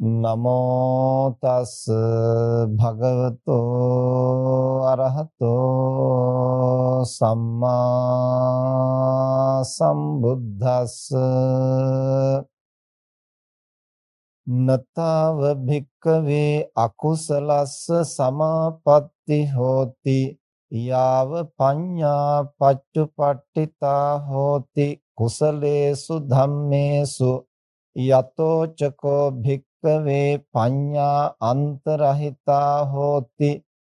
නමෝ තස් භගවතෝ අරහතෝ සම්මා සම්බුද්දස්ස. නතාව භික්කවේ අකුසලස්ස සමාපatti හෝති. යාව පඤ්ඤා පච්චුපට්ඨිතා හෝති. කුසලේසු ධම්මේසු. යතෝ චකෝ භික් භික්කවේ පඤ්ඤා අන්තරහිතා හෝති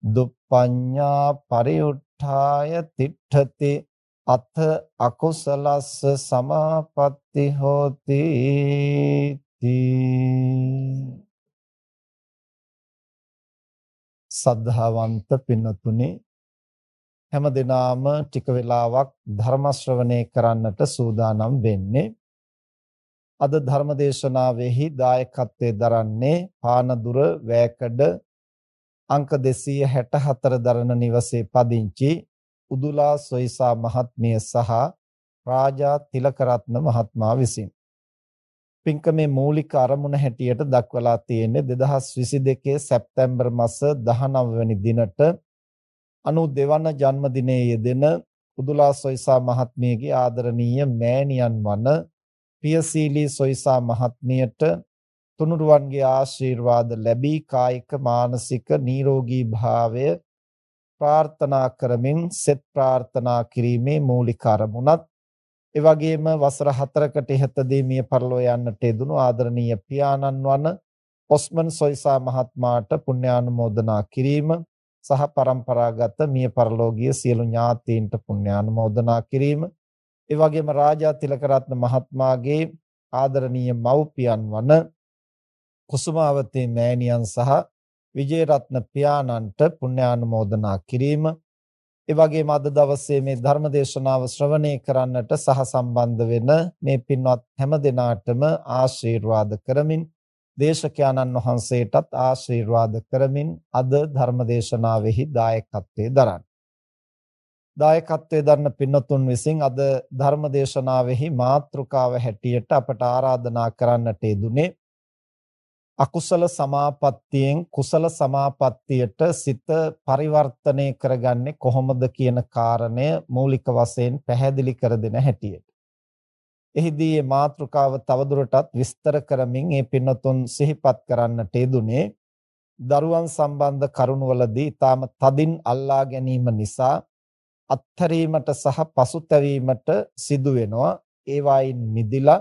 දුප්පඤ්ඤා පරිඋත්ථාය තිට්ඨති අත අකුසලස්ස සමාපatti හෝති සද්ධාවන්ත පින්නතුනි හැම දිනාම ටික වෙලාවක් ධර්ම ශ්‍රවණය කරන්නට සූදානම් වෙන්නේ අද ධර්මදේශනාවෙහි දායකත්වයේ දරන්නේ පානදුර වෑකඩ අංක 264 දරණ නිවසේ පදිංචි උදුලා සොයිසා මහත්මිය සහ රාජා තිලකරත්න මහත්මයා විසින්. පින්කමේ මූලික අරමුණ හැටියට දක්වලා තියෙන්නේ 2022 සැප්තැම්බර් මාස 19 වෙනි දිනට 92 වන ජන්මදිනයේ යෙදෙන උදුලා සොයිසා මහත්මියගේ ආදරණීය මෑණියන් වන පියසීලී සොයිසා මහත්මියට තුනුරුවන්ගේ ආශිර්වාද ලැබී කායික මානසික නිරෝගී භාවය ප්‍රාර්ථනා කරමින් සෙත් ප්‍රාර්ථනා කිරීමේ මූලික අරමුණත් ඒ වගේම වසර 4කට ඉහතදී මිය පරලෝ යන්නට යෙදුණු ආදරණීය පියාණන් වන ඔස්මන් සොයිසා මහත්මයාට පුණ්‍යානුමෝදනා කිරීම සහ પરම්පරාගත මිය පරලෝකීය සියලු ඥාතීන්ට පුණ්‍යානුමෝදනා කිරීම ඒ වගේම රාජා තිලකරත්න මහත්මයාගේ ආදරණීය මව්පියන් වන කුසුමාවතී මෑණියන් සහ විජේරත්න පියාණන්ට පුණ්‍යානුමෝදනා කිරීම. ඒ වගේම අද දවසේ මේ ධර්ම දේශනාව ශ්‍රවණය කරන්නට සහ සම්බන්ධ වෙන මේ පින්වත් හැම දෙනාටම ආශිර්වාද කරමින් දේශකයන්න් වහන්සේටත් ආශිර්වාද කරමින් අද ධර්ම දේශනාවෙහි දායකත්වයේ දරන දායකත්වයේ දරන පින්නතුන් විසින් අද ධර්ම දේශනාවෙහි මාතෘකාව හැටියට අපට ආරාධනා කරන්නට යෙදුනේ අකුසල සමාපත්තියෙන් කුසල සමාපත්තියට සිත පරිවර්තනය කරගන්නේ කොහොමද කියන කාරණය මූලික වශයෙන් පැහැදිලි කර දෙන හැටියට. එහිදී මේ මාතෘකාව තවදුරටත් විස්තර කරමින් මේ පින්නතුන් සිහිපත් කරන්නට යෙදුනේ දරුවන් සම්බන්ධ කරුණවලදී ඊටම තදින් අල්ලා ගැනීම නිසා අත්හැරීමට සහ පසුතැවීමට සිදු වෙනවා ඒවායින් මිදිලා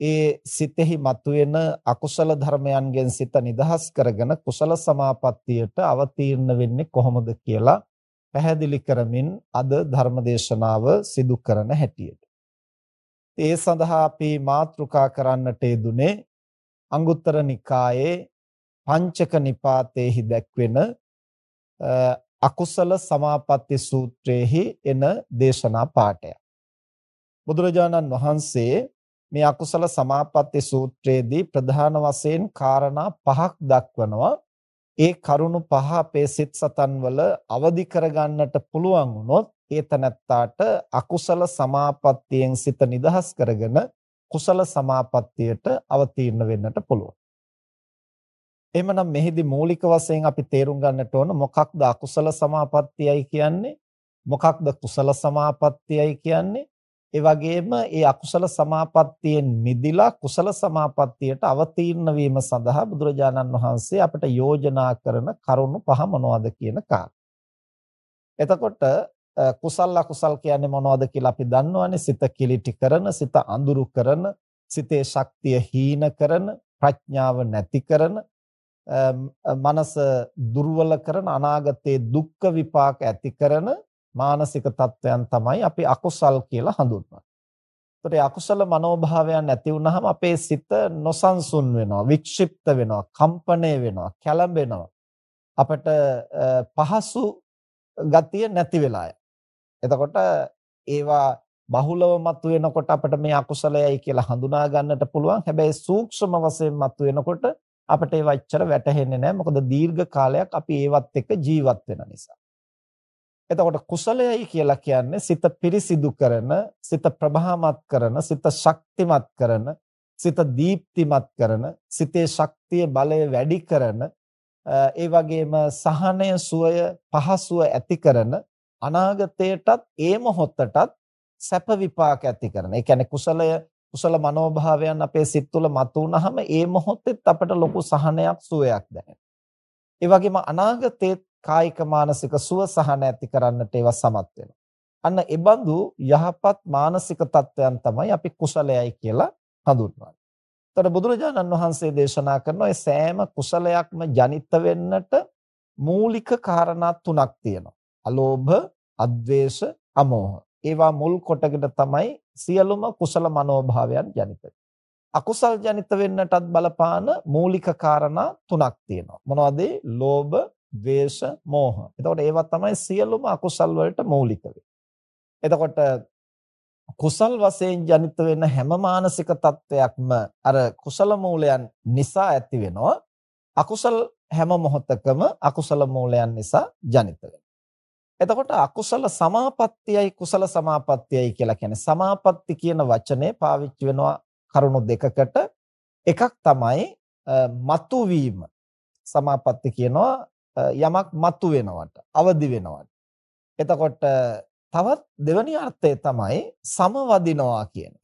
ඒ සිතෙහි මතුවෙන අකුසල ධර්මයන්ගෙන් සිත නිදහස් කරගෙන කුසල සමාපත්තියට අවතීර්ණ වෙන්නේ කොහොමද කියලා පැහැදිලි කරමින් අද ධර්මදේශනාව සිදු කරන හැටියට. ඒ සඳහා අපි මාතෘකා කරන්නට යෙදුනේ අංගුත්තර නිකායේ පංචක නිපාතේහි දැක්වෙන අකුසල සමාපatti සූත්‍රයේහි එන දේශනා පාඩය. බුදුරජාණන් වහන්සේ මේ අකුසල සමාපatti සූත්‍රයේදී ප්‍රධාන වශයෙන් කාරණා පහක් දක්වනවා. ඒ කරුණු පහ අපේ සිත් සතන් වල අවදි කරගන්නට පුළුවන් වුණොත් ඒ තනත්තාට අකුසල සමාපත්තියෙන් සිත නිදහස් කරගෙන කුසල සමාපත්තියට අවතීර්ණ වෙන්නට පුළුවන්. එහෙමනම් මෙහිදී මූලික වශයෙන් අපි තේරුම් ගන්නට ඕන මොකක්ද අකුසල සමාපත්තියයි කියන්නේ? මොකක්ද කුසල සමාපත්තියයි කියන්නේ? ඒ වගේම ඒ අකුසල සමාපත්තියෙන් මිදිලා කුසල සමාපත්තියට අවතීර්ණ වීම සඳහා බුදුරජාණන් වහන්සේ අපට යෝජනා කරන කරුණු පහ මොනවද කියන කාරණා. එතකොට කුසල අකුසල් කියන්නේ මොනවද කියලා අපි දන්නවනේ. සිත කිලිටි කරන, සිත අඳුරු කරන, සිතේ ශක්තිය හීන කරන, ප්‍රඥාව නැති කරන, මනස දුර්වල කරන අනාගතයේ දුක්ඛ විපාක ඇති කරන මානසික තත්වයන් තමයි අපි අකුසල් කියලා හඳුන්වන්නේ. ඒතකොට අකුසල මනෝභාවයන් ඇති වුනහම අපේ සිත නොසන්සුන් වෙනවා, වික්ෂිප්ත වෙනවා, කම්පණය වෙනවා, කැළඹෙනවා. අපට පහසු ගතිය නැති වෙලා එතකොට ඒවා බහුලව මතුවෙනකොට අපිට මේ අකුසලයයි කියලා හඳුනා ගන්නට පුළුවන්. හැබැයි සූක්ෂම වශයෙන් මතුවෙනකොට අපිට ඒවා එච්චර වැටහෙන්නේ නැහැ. මොකද දීර්ඝ කාලයක් අපි ඒවත් එක්ක ජීවත් වෙන නිසා. එතකොට කුසලයයි කියලා කියන්නේ සිත පිරිසිදු කරන, සිත ප්‍රභාමත් කරන, සිත ශක්තිමත් කරන, සිත දීප්තිමත් කරන, සිතේ ශක්තිය බලය වැඩි කරන, ඒ වගේම සහනය සුවය පහසුව ඇති කරන අනාගතයටත් ඒ මොහොතටත් සැප විපාක ඇති කරන. ඒ කියන්නේ කුසලය කුසල මනෝභාවයන් අපේ සිත් තුළ මතුවනහම ඒ මොහොතෙත් අපට ලොකු සහනයක් සුවයක් දැනෙනවා. ඒ වගේම අනාගතයේ කායික මානසික සුව සහන ඇති කරන්නට ඒවා සමත් වෙනවා. අන්න ඒ බඳු යහපත් මානසික තත්වයන් තමයි අපි කුසලයයි කියලා හඳුන්වන්නේ. එතකොට බුදුරජාණන් වහන්සේ දේශනා කරන ඒ සෑම කුසලයක්ම ජනිත වෙන්නට මූලික කාරණා තුනක් තියෙනවා. අලෝභ, අද්වේෂ, අමෝහ. ඒවා මුල් කොටගෙන තමයි සියලුම කුසල මනෝභාවයන් ජනිත අකුසල් ජනිත වෙන්නටත් බලපාන මූලික කාරණා තුනක් තියෙනවා. මොනවද? ලෝභ, ද්වේෂ, මෝහ. එතකොට ඒවා තමයි සියලුම අකුසල් වලට මූලික එතකොට කුසල් වශයෙන් ජනිත වෙන හැම මානසික තත්වයක්ම අර කුසල මූලයන් නිසා ඇති වෙනවා. අකුසල් හැම මොහොතකම අකුසල මූලයන් නිසා ජනිත එතකොට අකුසල සමාපත්තියයි කුසල සමාපත්තියයි කියලා කියන්නේ සමාපatti කියන වචනේ පාවිච්චි වෙනවා කරුණු දෙකකට. එකක් තමයි මතුවීම. සමාපatti කියනවා යමක් මතු වෙනවට අවදි වෙනවට. එතකොට තවත් දෙවැනි අර්ථය තමයි සමවදිනවා කියන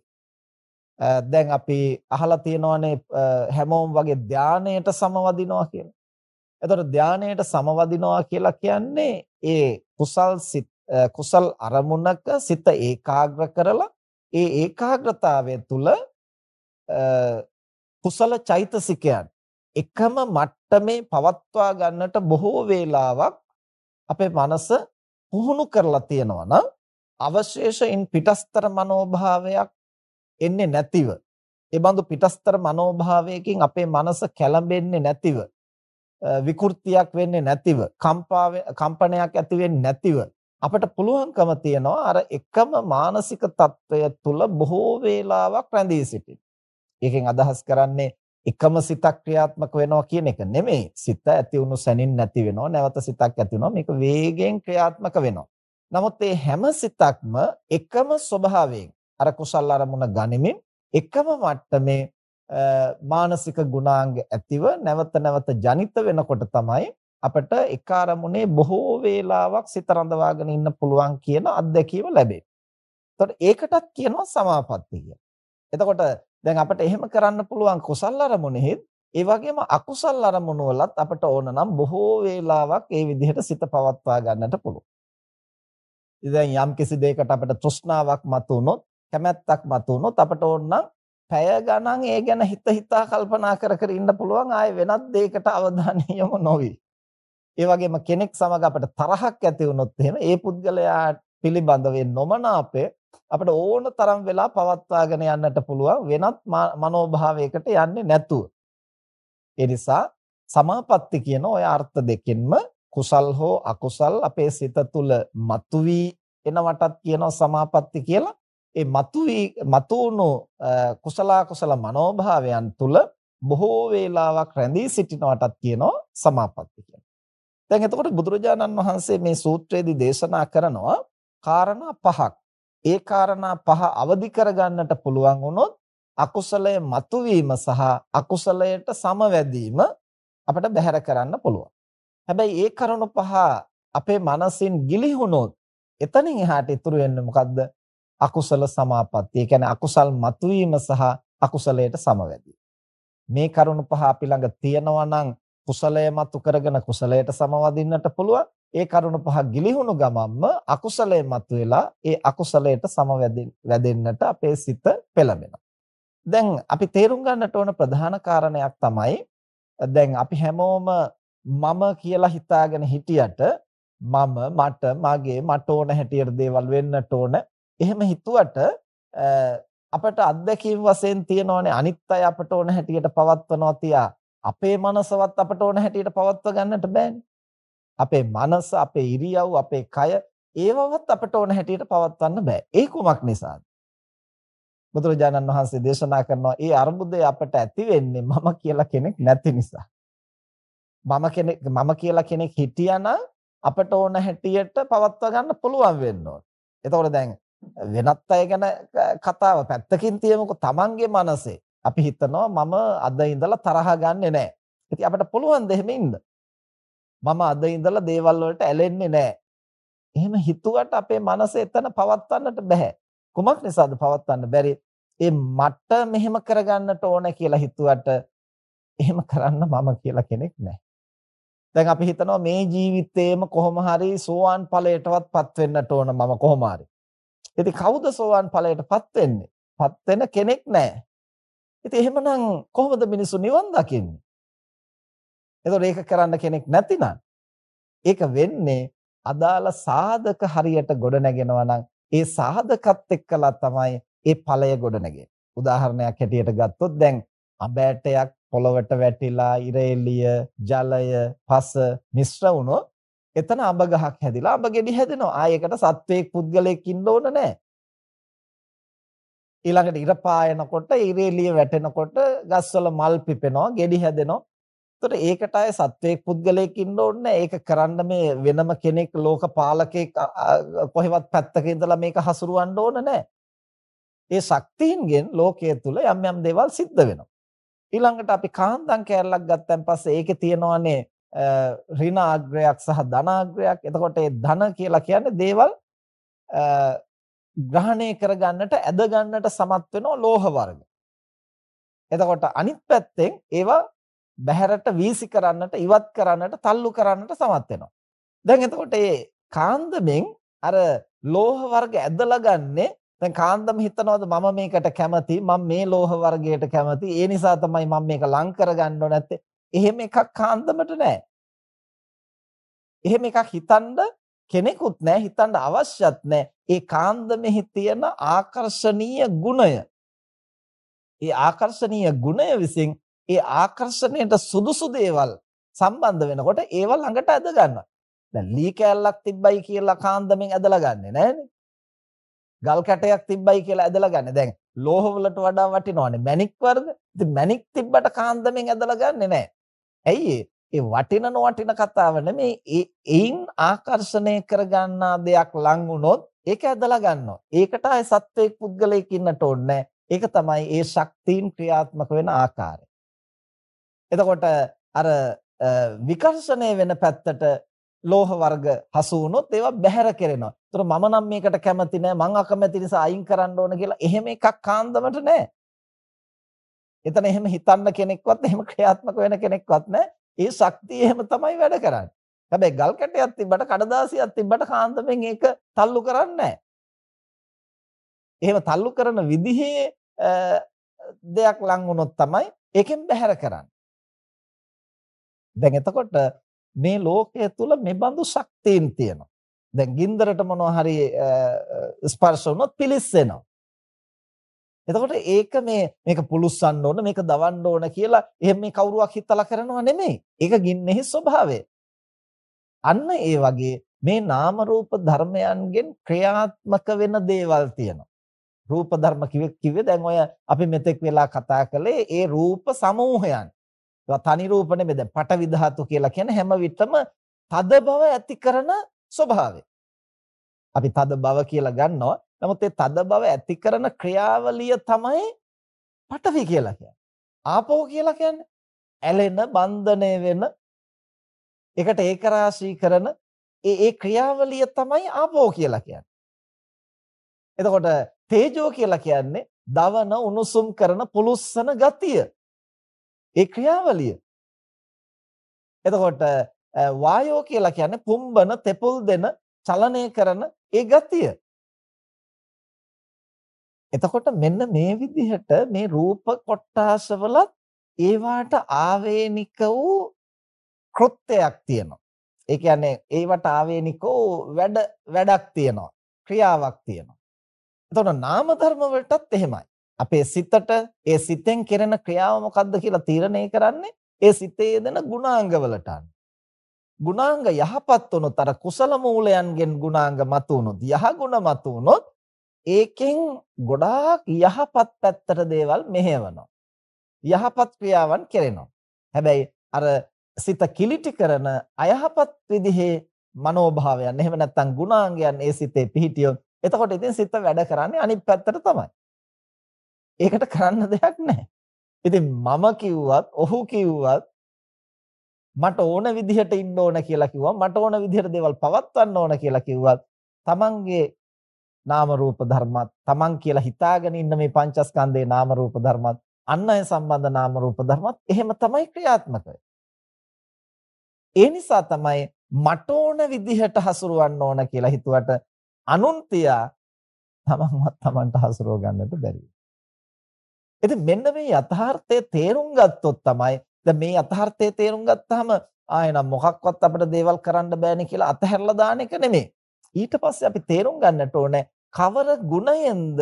දැන් අපි අහලා තියෙනවානේ හැමෝම වගේ ධානයට සමවදිනවා කියලා. එතකොට ධානයට සමවදිනවා කියලා කියන්නේ ඒ කුසල් සිත් කුසල් අරමුණක සිත ඒකාග්‍ර කරලා ඒ ඒකාග්‍රතාවය තුළ කුසල චෛතසිකයන් එකම මට්ටමේ පවත්වා ගන්නට බොහෝ වේලාවක් අපේ මනස පුහුණු කරලා තියෙනවා නම් අවශේෂයින් පිටස්තර මනෝභාවයක් එන්නේ නැතිව ඒ බඳු පිටස්තර මනෝභාවයකින් අපේ මනස කැළඹෙන්නේ නැතිව විකෘතියක් වෙන්නේ නැතිව කම්පනයක් ඇති වෙන්නේ නැතිව අපට පුළුවන්කම තියනවා අර එකම මානසික తত্ত্বය තුල බොහෝ වේලාවක් රැඳී සිටින්න. ඒකෙන් අදහස් කරන්නේ එකම සිතක් ක්‍රියාත්මක වෙනවා කියන එක නෙමෙයි. සිත ඇති වුණු සැනින් නැති වෙනවා. නැවත සිතක් ඇති වෙනවා. මේක වේගෙන් ක්‍රියාත්මක වෙනවා. නමුත් මේ හැම සිතක්ම එකම ස්වභාවයෙන් අර කුසල් අරමුණ ගනිමින් එකම මට්ටමේ මානසික ගුණාංග ඇතිව නැවත නැවත ජනිත වෙනකොට තමයි අපිට එක අරමුණේ බොහෝ වේලාවක් සිත රඳවාගෙන ඉන්න පුළුවන් කියන අත්දැකීම ලැබෙන්නේ. එතකොට ඒකටත් කියනවා සමාපatti කියලා. එතකොට දැන් අපිට එහෙම කරන්න පුළුවන් කුසල් අරමුණෙහිත් ඒ වගේම අකුසල් අරමුණු වලත් අපිට ඕන නම් බොහෝ වේලාවක් ඒ විදිහට සිත පවත්වා ගන්නට පුළුවන්. ඉතින් යම් කිසි දෙයකට අපිට තෘෂ්ණාවක් මතුනොත් කැමැත්තක් මතුනොත් අපිට ඕන නම් පැය ගණන් ඒ ගැන හිත හිතා කල්පනා කර කර ඉන්න පුළුවන් ආයේ වෙනත් දෙයකට අවධානය යොමු නොවි. ඒ වගේම කෙනෙක් සමග අපිට තරහක් ඇති වුණොත් එහෙම ඒ පුද්ගලයා පිළිබඳව නොමනාපය අපිට ඕන තරම් වෙලා පවත්වාගෙන යන්නට පුළුවන් වෙනත් මනෝභාවයකට යන්නේ නැතුව. ඒ නිසා සමාපatti කියන ওই අර්ථ දෙකෙන්ම කුසල් හෝ අකුසල් අපේ සිත තුළ මතුවී එනවටත් කියනවා සමාපatti කියලා. ඒ මතුවී මතුණු කුසල කුසල මනෝභාවයන් තුල බොහෝ වේලාවක් රැඳී සිටිනවටත් කියනවා සමාපatti කියලා. දැන් එතකොට බුදුරජාණන් වහන්සේ මේ සූත්‍රයේදී දේශනා කරනවා කාරණා පහක්. ඒ කාරණා පහ අවදි කරගන්නට පුළුවන් වුණොත් අකුසලයේ මතුවීම සහ අකුසලයට සමවැදීම අපිට බැහැර කරන්න පුළුවන්. හැබැයි ඒ කරුණු පහ අපේ මනසින් ගිලිහුණොත් එතනින් එහාට ඉතුරු වෙන්නේ මොකද්ද? අකුසල සමාපatti. ඒ කියන්නේ අකුසල් මතුවීම සහ අකුසලයට සමවැදීම. මේ කරුණු පහ අපි ළඟ තියෙනවා නම් කුසලය මතු කරගෙන කුසලයට සමවදින්නට පුළුවන්. ඒ කරුණු පහ ගිලිහුණු ගමන්ම අකුසලය මතුවෙලා ඒ අකුසලයට සමවැදෙන්නට අපේ සිත පෙළඹෙනවා. දැන් අපි තේරුම් ගන්නට ඕන ප්‍රධාන කාරණයක් තමයි දැන් අපි හැමෝම මම කියලා හිතාගෙන හිටියට මම මට මගේ මට ඕන හැටියට දේවල් වෙන්නට ඕන එහෙම හිතුවට අපට අත්දැකීම් වශයෙන් තියෙනවනේ. අනිත් අය අපට ඕන හැටියට පවත්වනවා තියා. අපේ මනසවත් අපට ඕන හැටියට පවත්ව ගන්නට බෑනේ. අපේ මනස අපේ ඉරියව් අපේ කය ඒවවත් අපට ඕන හැටියට පවත්වන්න බෑ. ඒ කුමක් නිසාද? බුදුරජාණන් වහන්සේ දේශනා කරනවා ඒ අර්බුදය අපට ඇති වෙන්නේ මම කියලා කෙනෙක් නැති නිසා. මම කෙනෙක් මම කියලා කෙනෙක් හිටියානම් අපට ඕන හැටියට පවත්වා ගන්න පුළුවන් වෙන්න ඕන. එතකොට දැන් වෙනත් අය ගැන කතාව පැත්තකින් තියමුකෝ තමන්ගේ මනසේ අපි හිතනවා මම අද ඉඳලා තරහ ගන්නෙ නැහැ. ඉතින් අපිට පුළුවන් ද එහෙම ඉන්න. මම අද ඉඳලා දේවල් වලට ඇලෙන්නේ නැහැ. එහෙම හිතුවට අපේ මනස එතන පවත්වන්නට බෑ. කුමක් නිසාද පවත්වන්න බැරි? ඒ මට මෙහෙම කරගන්නට ඕන කියලා හිතුවට එහෙම කරන්න මම කියලා කෙනෙක් නැහැ. දැන් අපි හිතනවා මේ ජීවිතේම කොහොම හරි සෝවාන් ඵලයටවත්පත් වෙන්නට ඕන මම කොහොම හරි. ඉතින් කවුද සෝවාන් ඵලයටපත් වෙන්නේ? පත් වෙන කෙනෙක් නැහැ. ඉතින් එහෙමනම් කොහොමද මිනිස්සු නිවන් දකින්නේ? එතකොට ඒක කරන්න කෙනෙක් නැතිනම් ඒක වෙන්නේ අදාළ සාධක හරියට ගොඩ නැගෙනවා නම් ඒ සාධකත් එක්කලා තමයි ඒ ඵලය ගොඩ නැගෙන්නේ. උදාහරණයක් හැටියට ගත්තොත් දැන් අබෑටයක් පොළවට වැටිලා ඉර එළිය ජලය පස මිශ්‍ර වුණොත් එතන අඹ ගහක් හැදිලා අඹ ගෙඩි හැදෙනවා. ආයෙකට සත්වයක් පුද්ගලයෙක් ඉන්න ඕන නැහැ. ඊළඟට ඉර පායනකොට ඉර එළිය වැටෙනකොට ගස්වල මල් පිපෙනවා, ගෙඩි හැදෙනවා. එතකොට ඒකට ආයේ සත්වයක් පුද්ගලයෙක් ඉන්න ඕනේ ඒක කරන්න මේ වෙනම කෙනෙක් ලෝක පාලකෙක් කොහෙවත් පැත්තක ඉඳලා මේක හසුරවන්න ඕන නැහැ. ඒ ශක්තියින්ගෙන් ලෝකයේ තුල යම් යම් දේවල් සිද්ධ වෙනවා. ඊළඟට අපි කාන්දම් කෑල්ලක් ගත්තන් පස්සේ ඒකේ තියෙනවානේ ඍණාග්‍රයක් සහ ධනාග්‍රයක්. එතකොට ඒ ධන කියලා කියන්නේ දේවල් ග්‍රහණය කරගන්නට ඇද ගන්නට සමත් වෙන ලෝහ වර්ග. එතකොට අනිත් පැත්තෙන් ඒවා බහැරට වීසි කරන්නට ඉවත් කරන්නට තල්ලු කරන්නට සමත් වෙනවා. දැන් එතකොට මේ කාන්දමෙන් අර ලෝහ වර්ග ඇදලා ගන්නේ දැන් කාන්දම හිතනවාද මම මේකට කැමති මම මේ ලෝහ වර්ගයට කැමති ඒ නිසා තමයි මම මේක ලං කරගන්න ඕන නැත්තේ එහෙම එකක් කාන්දමට නැහැ එහෙම එකක් හිතන්න කෙනෙකුත් නැහැ හිතන්න අවශ්‍යත් නැහැ ඒ කාන්දමෙහි තියෙන ආකර්ෂණීය ගුණය ඒ ආකර්ෂණීය ගුණය විසින් ඒ ආකර්ෂණයට සුදුසු දේවල් සම්බන්ධ වෙනකොට ඒව ළඟට ඇද ගන්නවා දැන් ලී කෑල්ලක් තිබ්බයි කියලා කාන්දමෙන් ඇදලා ගන්නෙ නෑනේ ගල් කැටයක් තිබ්බයි කියලා ඇදලා ගන්න. දැන් ලෝහ වලට වඩා වටිනවනේ මැණික් වර්ග. ඉතින් මැණික් තිබ්බට කාන්දමෙන් ඇදලා ගන්නෙ නැහැ. ඇයි ඒ වටින නොවටින කතාව නෙමේ ඒ එයින් ආකර්ෂණය කරගන්නා දෙයක් ලං වුණොත් ඒක ඇදලා ගන්නවා. ඒකට ආයේ සත්වයක් පුද්ගලයෙක් ඉන්නට ඕනේ ඒක තමයි ඒ ශක්තියින් ක්‍රියාත්මක වෙන ආකාරය. එතකොට අර විකර්ෂණය වෙන පැත්තට ලෝහ වර්ග හසු වුණොත් ඒවා බැහැර කෙරෙනවා. ඒතර මම නම් මේකට කැමති නෑ මං අකමැති නිසා අයින් කරන්න ඕන කියලා එහෙම එකක් කාන්දමට නෑ. එතන එහෙම හිතන්න කෙනෙක්වත් එහෙම ක්‍රියාත්මක වෙන කෙනෙක්වත් නෑ. ඒ ශක්තිය එහෙම තමයි වැඩ කරන්නේ. හැබැයි ගල් කැටයක් තිබ්බට කඩදාසියක් තිබ්බට කාන්දමෙන් ඒක තල්ලු කරන්නේ නෑ. එහෙම තල්ලු කරන විදිහේ දෙයක් ලං වුණොත් තමයි ඒකෙන් බැහැර කරන්නේ. දැන් එතකොට මේ ලෝකයේ තුල මෙබඳු ශක්තියින් තියෙනවා. දැන් ගින්දරට මොනවා හරි ස්පර්ශ වුණොත් පිලිස්සෙනවා. එතකොට ඒක මේ මේක පුලුස්සන්න ඕන මේක දවන්න ඕන කියලා එහෙම මේ කවුරුවක් හිතලා කරනවා නෙමෙයි. ඒක ගින්නෙහි ස්වභාවය. අන්න ඒ වගේ මේ නාම රූප ධර්මයන්ගෙන් ක්‍රියාත්මක වෙන දේවල් තියෙනවා. රූප ධර්ම කිව්වේ දැන් ඔය අපි මෙතෙක් වෙලා කතා කළේ ඒ රූප සමූහයන්. ඒවා තනි රූප නෙමෙයි දැන් පටවි ධාතු කියලා කියන්නේ හැම විටම තද බව ඇති කරන ස්වභාවය. අපි තද බව කියලා ගන්නවා. නමුත් ඒ තද බව ඇති කරන ක්‍රියාවලිය තමයි පටවි කියලා කියන්නේ. ආපෝ කියලා කියන්නේ ඇලෙන, බන්ධනය වෙන, එකට ඒකරාශී කරන ඒ ඒ ක්‍රියාවලිය තමයි ආපෝ කියලා කියන්නේ. එතකොට තේජෝ කියලා කියන්නේ දවන උණුසුම් කරන පුලුස්සන ගතිය. ඒ ක්‍රියාවලිය. එතකොට වායෝ කියලා කියන්නේ පුම්බන තෙපුල් දෙන චලනය කරන ඒ ගතිය. එතකොට මෙන්න මේ විදිහට මේ රූප කොටාසවලත් ඒවාට ආවේනික වූ කෘත්‍යයක් තියෙනවා. ඒ කියන්නේ ඒවට ආවේනිකෝ වැඩ වැඩක් තියෙනවා. ක්‍රියාවක් තියෙනවා. එතකොට නාම ධර්ම වලටත් එහෙමයි. අපේ සිතට ඒ සිතෙන් කෙරෙන ක්‍රියාව මොකක්ද කියලා තීරණය කරන්නේ ඒ සිතේ දෙන ගුණාංග වලට අනුව. ගුණාංග යහපත් වුණොත් අර කුසල මූලයන්ගෙන් ගුණාංග මතු වුණොත් යහගුණ මතු වුණොත් ඒකෙන් ගොඩාක් යහපත් පැත්තට දේවල් මෙහෙවනවා. යහපත් ක්‍රියාවන් කෙරෙනවා. හැබැයි අර සිත කිලිටි කරන අයහපත් විදිහේ මනෝභාවයන් එහෙම නැත්නම් ගුණාංගයන් ඒ සිතේ පිහිටියොත් එතකොට ඉතින් සිත වැඩ කරන්නේ අනිත් පැත්තට තමයි. ඒකට කරන්න දෙයක් නැහැ. ඉතින් මම කිව්වත් ඔහු කිව්වත් මට ඕන විදිහට ඉන්න ඕන කියලා කිව්වා මට ඕන විදිහට දේවල් පවත්වන්න ඕන කියලා කිව්වත් තමන්ගේ නාම රූප ධර්මත් තමන් කියලා හිතාගෙන ඉන්න මේ පංචස්කන්ධේ නාම රූප ධර්මත් අන් අය සම්බන්ධ නාම රූප ධර්මත් එහෙම තමයි ක්‍රියාත්මක ඒ නිසා තමයි මට ඕන විදිහට හසුරවන්න ඕන කියලා හිතුවට අනුන් තියා තමන්වත් තමන්ට හසුරව ගන්නට බැරි. ඉතින් මෙන්න මේ යථාර්ථය තේරුම් ගත්තොත් තමයි දැන් මේ යථාර්ථය තේරුම් ගත්තාම ආයෙනම් මොකක්වත් අපිට දේවල් කරන්න බෑනේ කියලා අතහැරලා දාන එක නෙමෙයි. ඊට පස්සේ අපි තේරුම් ගන්නට ඕනේ කවර ගුණයෙන්ද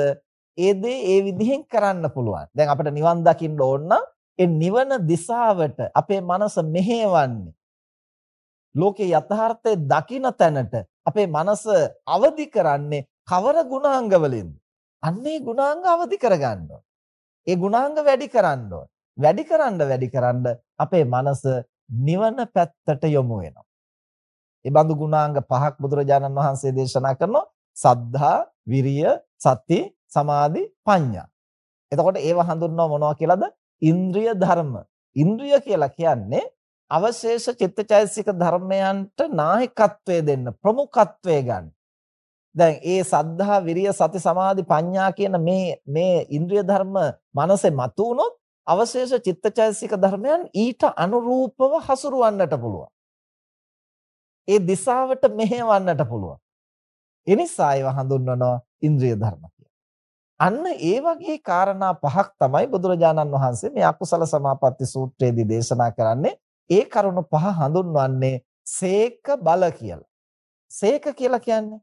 ඒ දේ ඒ විදිහෙන් කරන්න පුළුවන්. දැන් අපිට නිවන් දකින්න ඕන නම් ඒ නිවන දිශාවට අපේ මනස මෙහෙවන්නේ. ලෝකේ යථාර්ථය දකින තැනට අපේ මනස අවදි කරන්නේ කවර ගුණාංග වලින්ද? අන්නේ ගුණාංග අවදි කරගන්න ඒ ගුණාංග වැඩි කරන්න වැඩි කරන්න වැඩි කරන්න අපේ මනස නිවන පැත්තට යොමු වෙනවා. ඒ බඳු ගුණාංග පහක් බුදුරජාණන් වහන්සේ දේශනා කරනවා. සද්ධා, විරිය, සති, සමාධි, ප්‍රඥා. එතකොට ඒව හඳුන්වනවා මොනවා කියලාද? ඉන්ද්‍රිය ධර්ම. ඉන්ද්‍රිය කියලා කියන්නේ අවශේෂ චිත්තචෛතසික ධර්මයන්ට නායකත්වය දෙන්න ප්‍රමුඛත්වය ගන්න. දැන් ඒ සද්ධා විරිය සති සමාධි ප්‍රඥා කියන මේ මේ ඉන්ද්‍රිය ධර්ම මනසේ මතු වුණොත් අවශේෂ චිත්තචෛතසික ධර්මයන් ඊට අනුරූපව හසුරවන්නට පුළුවන්. ඒ දිශාවට මෙහෙවන්නට පුළුවන්. ඒ නිසා ඒව හඳුන්වනවා ඉන්ද්‍රිය ධර්ම අන්න ඒ වගේ කාරණා පහක් තමයි බුදුරජාණන් වහන්සේ මේ අකුසල සමාපatti සූත්‍රයේදී දේශනා කරන්නේ. ඒ කරුණු පහ හඳුන්වන්නේ සේක බල කියලා. සේක කියලා කියන්නේ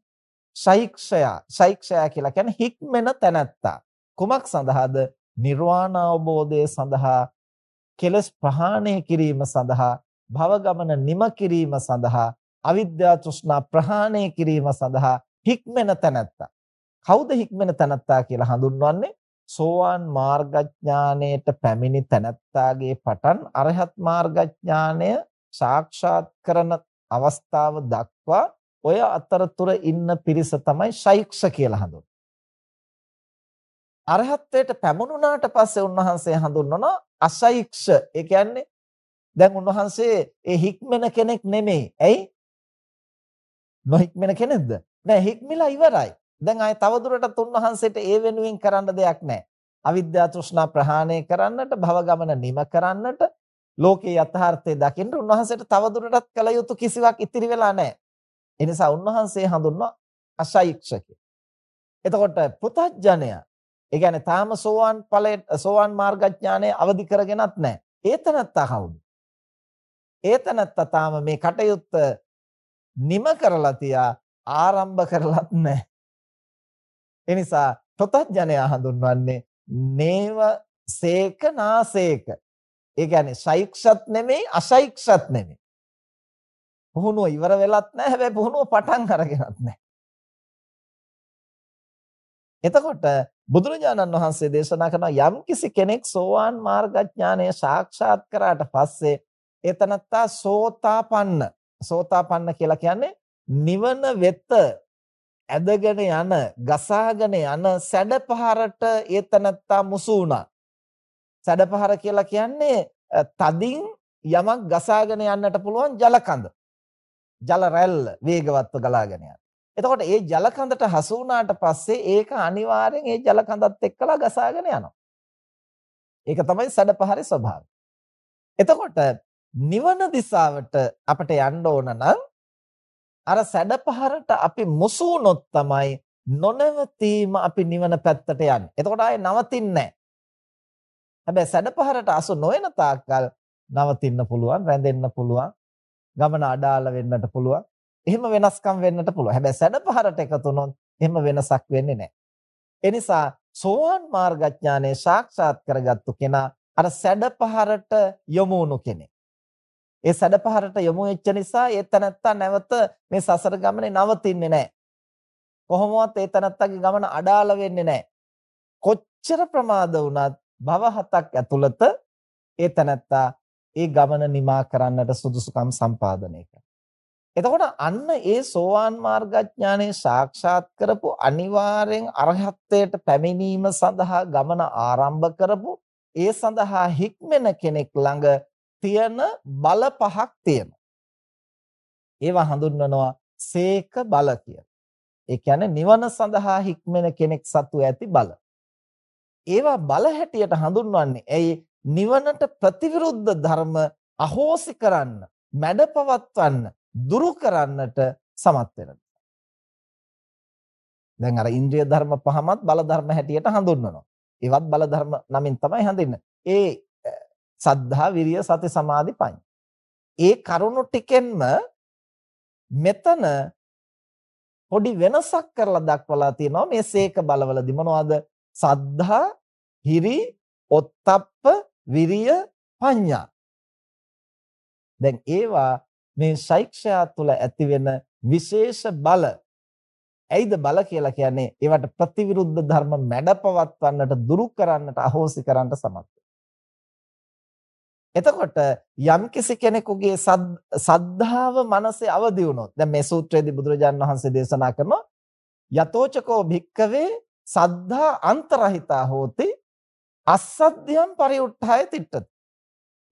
ශෛක්ෂය ශෛක්ෂය කියලා කියන්නේ හික්මන තැනැත්තා කුමක් සඳහාද නිර්වාණ අවබෝධය සඳහා කෙලස් ප්‍රහාණය කිරීම සඳහා භව ගමන නිම කිරීම සඳහා අවිද්‍යා තෘෂ්ණා ප්‍රහාණය කිරීම සඳහා හික්මෙන තැනැත්තා. කවුද හික්මෙන තැනැත්තා කියලා හඳුන්වන්නේ? සෝවාන් මාර්ගඥාණයට පැමිණි තැනැත්තාගේ පටන් අරහත් මාර්ගඥාණය සාක්ෂාත් කරන අවස්ථාව දක්වා ඔය අතරතුර ඉන්න පිරිස තමයි ශෛක්ෂ කියලා හඳුන්වන්නේ. අරහත්ත්වයට පැමුණුනාට පස්සේ උන්වහන්සේ හඳුන්වනවා අශෛක්ෂ. ඒ කියන්නේ දැන් උන්වහන්සේ ඒ හික්මන කෙනෙක් නෙමෙයි. ඇයි? නොහික්මන කෙනෙක්ද? නෑ හික්මිලා ඉවරයි. දැන් ආයේ තවදුරටත් උන්වහන්සේට ඒ වෙනුවෙන් කරන්න දෙයක් නැහැ. අවිද්‍යා තෘෂ්ණා ප්‍රහාණය කරන්නට, භව ගමන නිම කරන්නට, ලෝකේ යථාර්ථය දකින්න උන්වහන්සේට තවදුරටත් කළ යුතු කිසිවක් ඉතිරි වෙලා නැහැ. ඒ නිසා උන්වහන්සේ හඳුන්වන අශෛක්ෂක. එතකොට පුතඥය, ඒ කියන්නේ තාම සෝවාන් ඵලයේ සෝවාන් මාර්ගඥානය අවදි කරගෙනත් නැහැ. ඒතනත්තා කවුද? ඒතනත්තා තාම මේ කටයුත්ත නිම කරලා තියා ආරම්භ කරලත් නැහැ. ඒ නිසා තොතඥයා හඳුන්වන්නේ නේව සේක නාසේක. ඒ කියන්නේ ශෛක්ෂත් නෙමෙයි අශෛක්ෂත් නෙමෙයි. පුහුණුව ඉවර වෙලත් නැහැ හැබැයි පුහුණුව පටන් අරගෙනත් නැහැ. එතකොට බුදුරජාණන් වහන්සේ දේශනා කරන යම් කිසි කෙනෙක් සෝවාන් මාර්ගඥානය සාක්ෂාත් කරාට පස්සේ එතනත්තා සෝතාපන්න සෝතාපන්න කියලා කියන්නේ නිවන වෙත ඇදගෙන යන ගසාගෙන යන සැඩපහරට ඒතනත්තා මුසු වුණා. සැඩපහර කියලා කියන්නේ තදින් යමක් ගසාගෙන යන්නට පුළුවන් ජල කඳ. ජල රැල්ල වේගවත්ව ගලාගෙන යන. එතකොට ඒ ජල කඳට හසු වුණාට පස්සේ ඒක අනිවාර්යෙන් ඒ ජල කඳත් එක්කලා ගසාගෙන යනවා. ඒක තමයි සැඩපහරේ ස්වභාවය. එතකොට නිවන දිශාවට අපිට යන්න ඕන නම් අර සැඩපහරට අපි මුසු වුණොත් තමයි නොනවතීම අපි නිවන පැත්තට යන්නේ. එතකොට ආයේ නවතින්නේ නැහැ. හැබැයි සැඩපහරට අසු නොවන තාක්කල් නවතින්න පුළුවන්, රැඳෙන්න පුළුවන්, ගමන අඩාල වෙන්නට පුළුවන්. එහෙම වෙනස්කම් වෙන්නට පුළුවන්. හැබැයි සැඩපහරට එකතු වුණොත් එහෙම වෙනසක් වෙන්නේ නැහැ. ඒ නිසා සෝවාන් මාර්ගඥානය සාක්ෂාත් කරගත්තු කෙනා අර සැඩපහරට යොමු වුණු කෙනෙක්. ඒ සැඩපහරට යොමු වෙච්ච නිසා ඒ තනත්තා නැවත මේ සසර ගමනේ නවතින්නේ නැහැ. කොහොමවත් ඒ තනත්තාගේ ගමන අඩාල වෙන්නේ නැහැ. කොච්චර ප්‍රමාද වුණත් භව හතක් ඇතුළත ඒ තනත්තා ඒ ගමන නිමා කරන්නට සුදුසුකම් සම්පාදනය කරනවා. එතකොට අන්න ඒ සෝවාන් මාර්ගඥානෙ සාක්ෂාත් කරපු අනිවාර්යෙන් අරහත්ත්වයට පැමිණීම සඳහා ගමන ආරම්භ කරපු ඒ සඳහා හික්මෙන කෙනෙක් ළඟ තියෙන බල පහක් තියෙනවා. ඒවා හඳුන්වනවා සේක බල කියලා. ඒ කියන්නේ නිවන සඳහා හික්මෙන කෙනෙක් සතු ඇති බල. ඒවා බල හැටියට හඳුන්වන්නේ ඇයි නිවනට ප්‍රතිවිරුද්ධ ධර්ම අහෝසි කරන්න, මැඩපවත්වන්න, දුරු කරන්නට සමත් වෙනවා. දැන් අර ඉන්ද්‍රිය ධර්ම පහමත් බල ධර්ම හැටියට හඳුන්වනවා. ඒවත් බල ධර්ම නමින් තමයි හඳින්නේ. ඒ සද්ධා විරිය සති සමාධි පඤ්ඤා. ඒ කරුණු ටිකෙන්ම මෙතන පොඩි වෙනසක් කරලා දක්වලා තියෙනවා මේ සීක බලවලදී මොනවද? සද්ධා, හිරි, ඔත්තප්ප, විරිය, පඤ්ඤා. දැන් ඒවා මේ ශෛක්ෂයා තුළ ඇතිවෙන විශේෂ බල ඇයිද බල කියලා කියන්නේ ඒවට ප්‍රතිවිරුද්ධ ධර්ම මැඩපවත්වන්නට දුරු කරන්නට අහෝසි කරන්නට සමත් එතකොට යම්කිසි කෙනෙකුගේ සද්ධාව මනසේ අවදි වුණොත් දැන් මේ සූත්‍රයේදී බුදුරජාණන් වහන්සේ දේශනා කරනවා යතෝචකෝ භික්කවේ සද්ධා අන්තරහිතා හෝති අස්සද්ධයන් පරිඋත්ථාය තිට්ඨති.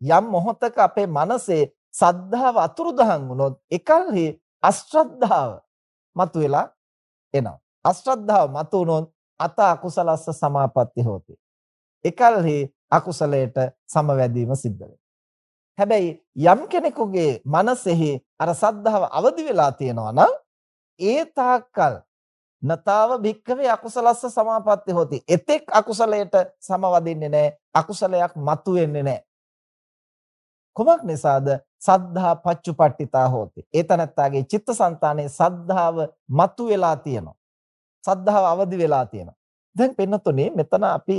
යම් මොහොතක අපේ මනසේ සද්ධාව අතුරුදහන් වුණොත් එකල්හි අශ්‍රද්ධාව මතුවලා එනවා. අශ්‍රද්ධාව මතු වුණොත් අත අකුසලස්ස සමාපatti හෝති. එකල්හි අකුසලයට සමවැදීම සිද්ධ වෙනවා. හැබැයි යම් කෙනෙකුගේ මනසෙහි අර සද්ධාව අවදි වෙලා තියෙනවා නම් ඒ තාක්කල් නතාව භික්කවේ අකුසලස්ස සමාපatti හොති. එතෙක් අකුසලයට සමවදින්නේ නැහැ. අකුසලයක් මතුවෙන්නේ නැහැ. කොමක් නිසාද? සද්ධා පච්චුපට්ඨිතා හොති. ඒ තනත්තාගේ චිත්තසංතානයේ සද්ධාව මතුවලා තියෙනවා. සද්ධාව අවදි වෙලා තියෙනවා. දැන් පින්නතුනේ මෙතන අපි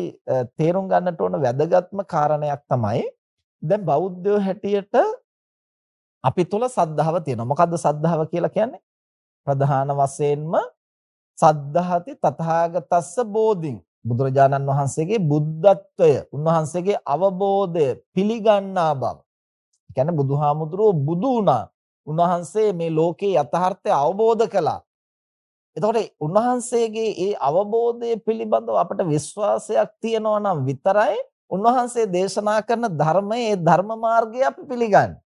තේරුම් ගන්නට ඕන වැදගත්ම කාරණයක් තමයි දැන් බෞද්ධයෝ හැටියට අපි තුල සද්ධාව තියෙනවා. මොකද්ද සද්ධාව කියලා කියන්නේ? ප්‍රධාන වශයෙන්ම සද්ධාති තථාගතස්ස බෝධින් බුදුරජාණන් වහන්සේගේ බුද්ධත්වය උන්වහන්සේගේ අවබෝධය පිළිගන්නා බව. කියන්නේ බුදුහාමුදුරුවෝ බුදු වුණා. උන්වහන්සේ මේ ලෝකේ යථාර්ථය අවබෝධ කළා. එතකොට උන්වහන්සේගේ ඒ අවබෝධය පිළිබඳව අපට විශ්වාසයක් තියෙනවා නම් විතරයි උන්වහන්සේ දේශනා කරන ධර්මයේ ඒ ධර්ම මාර්ගය අපි පිළිගන්නේ.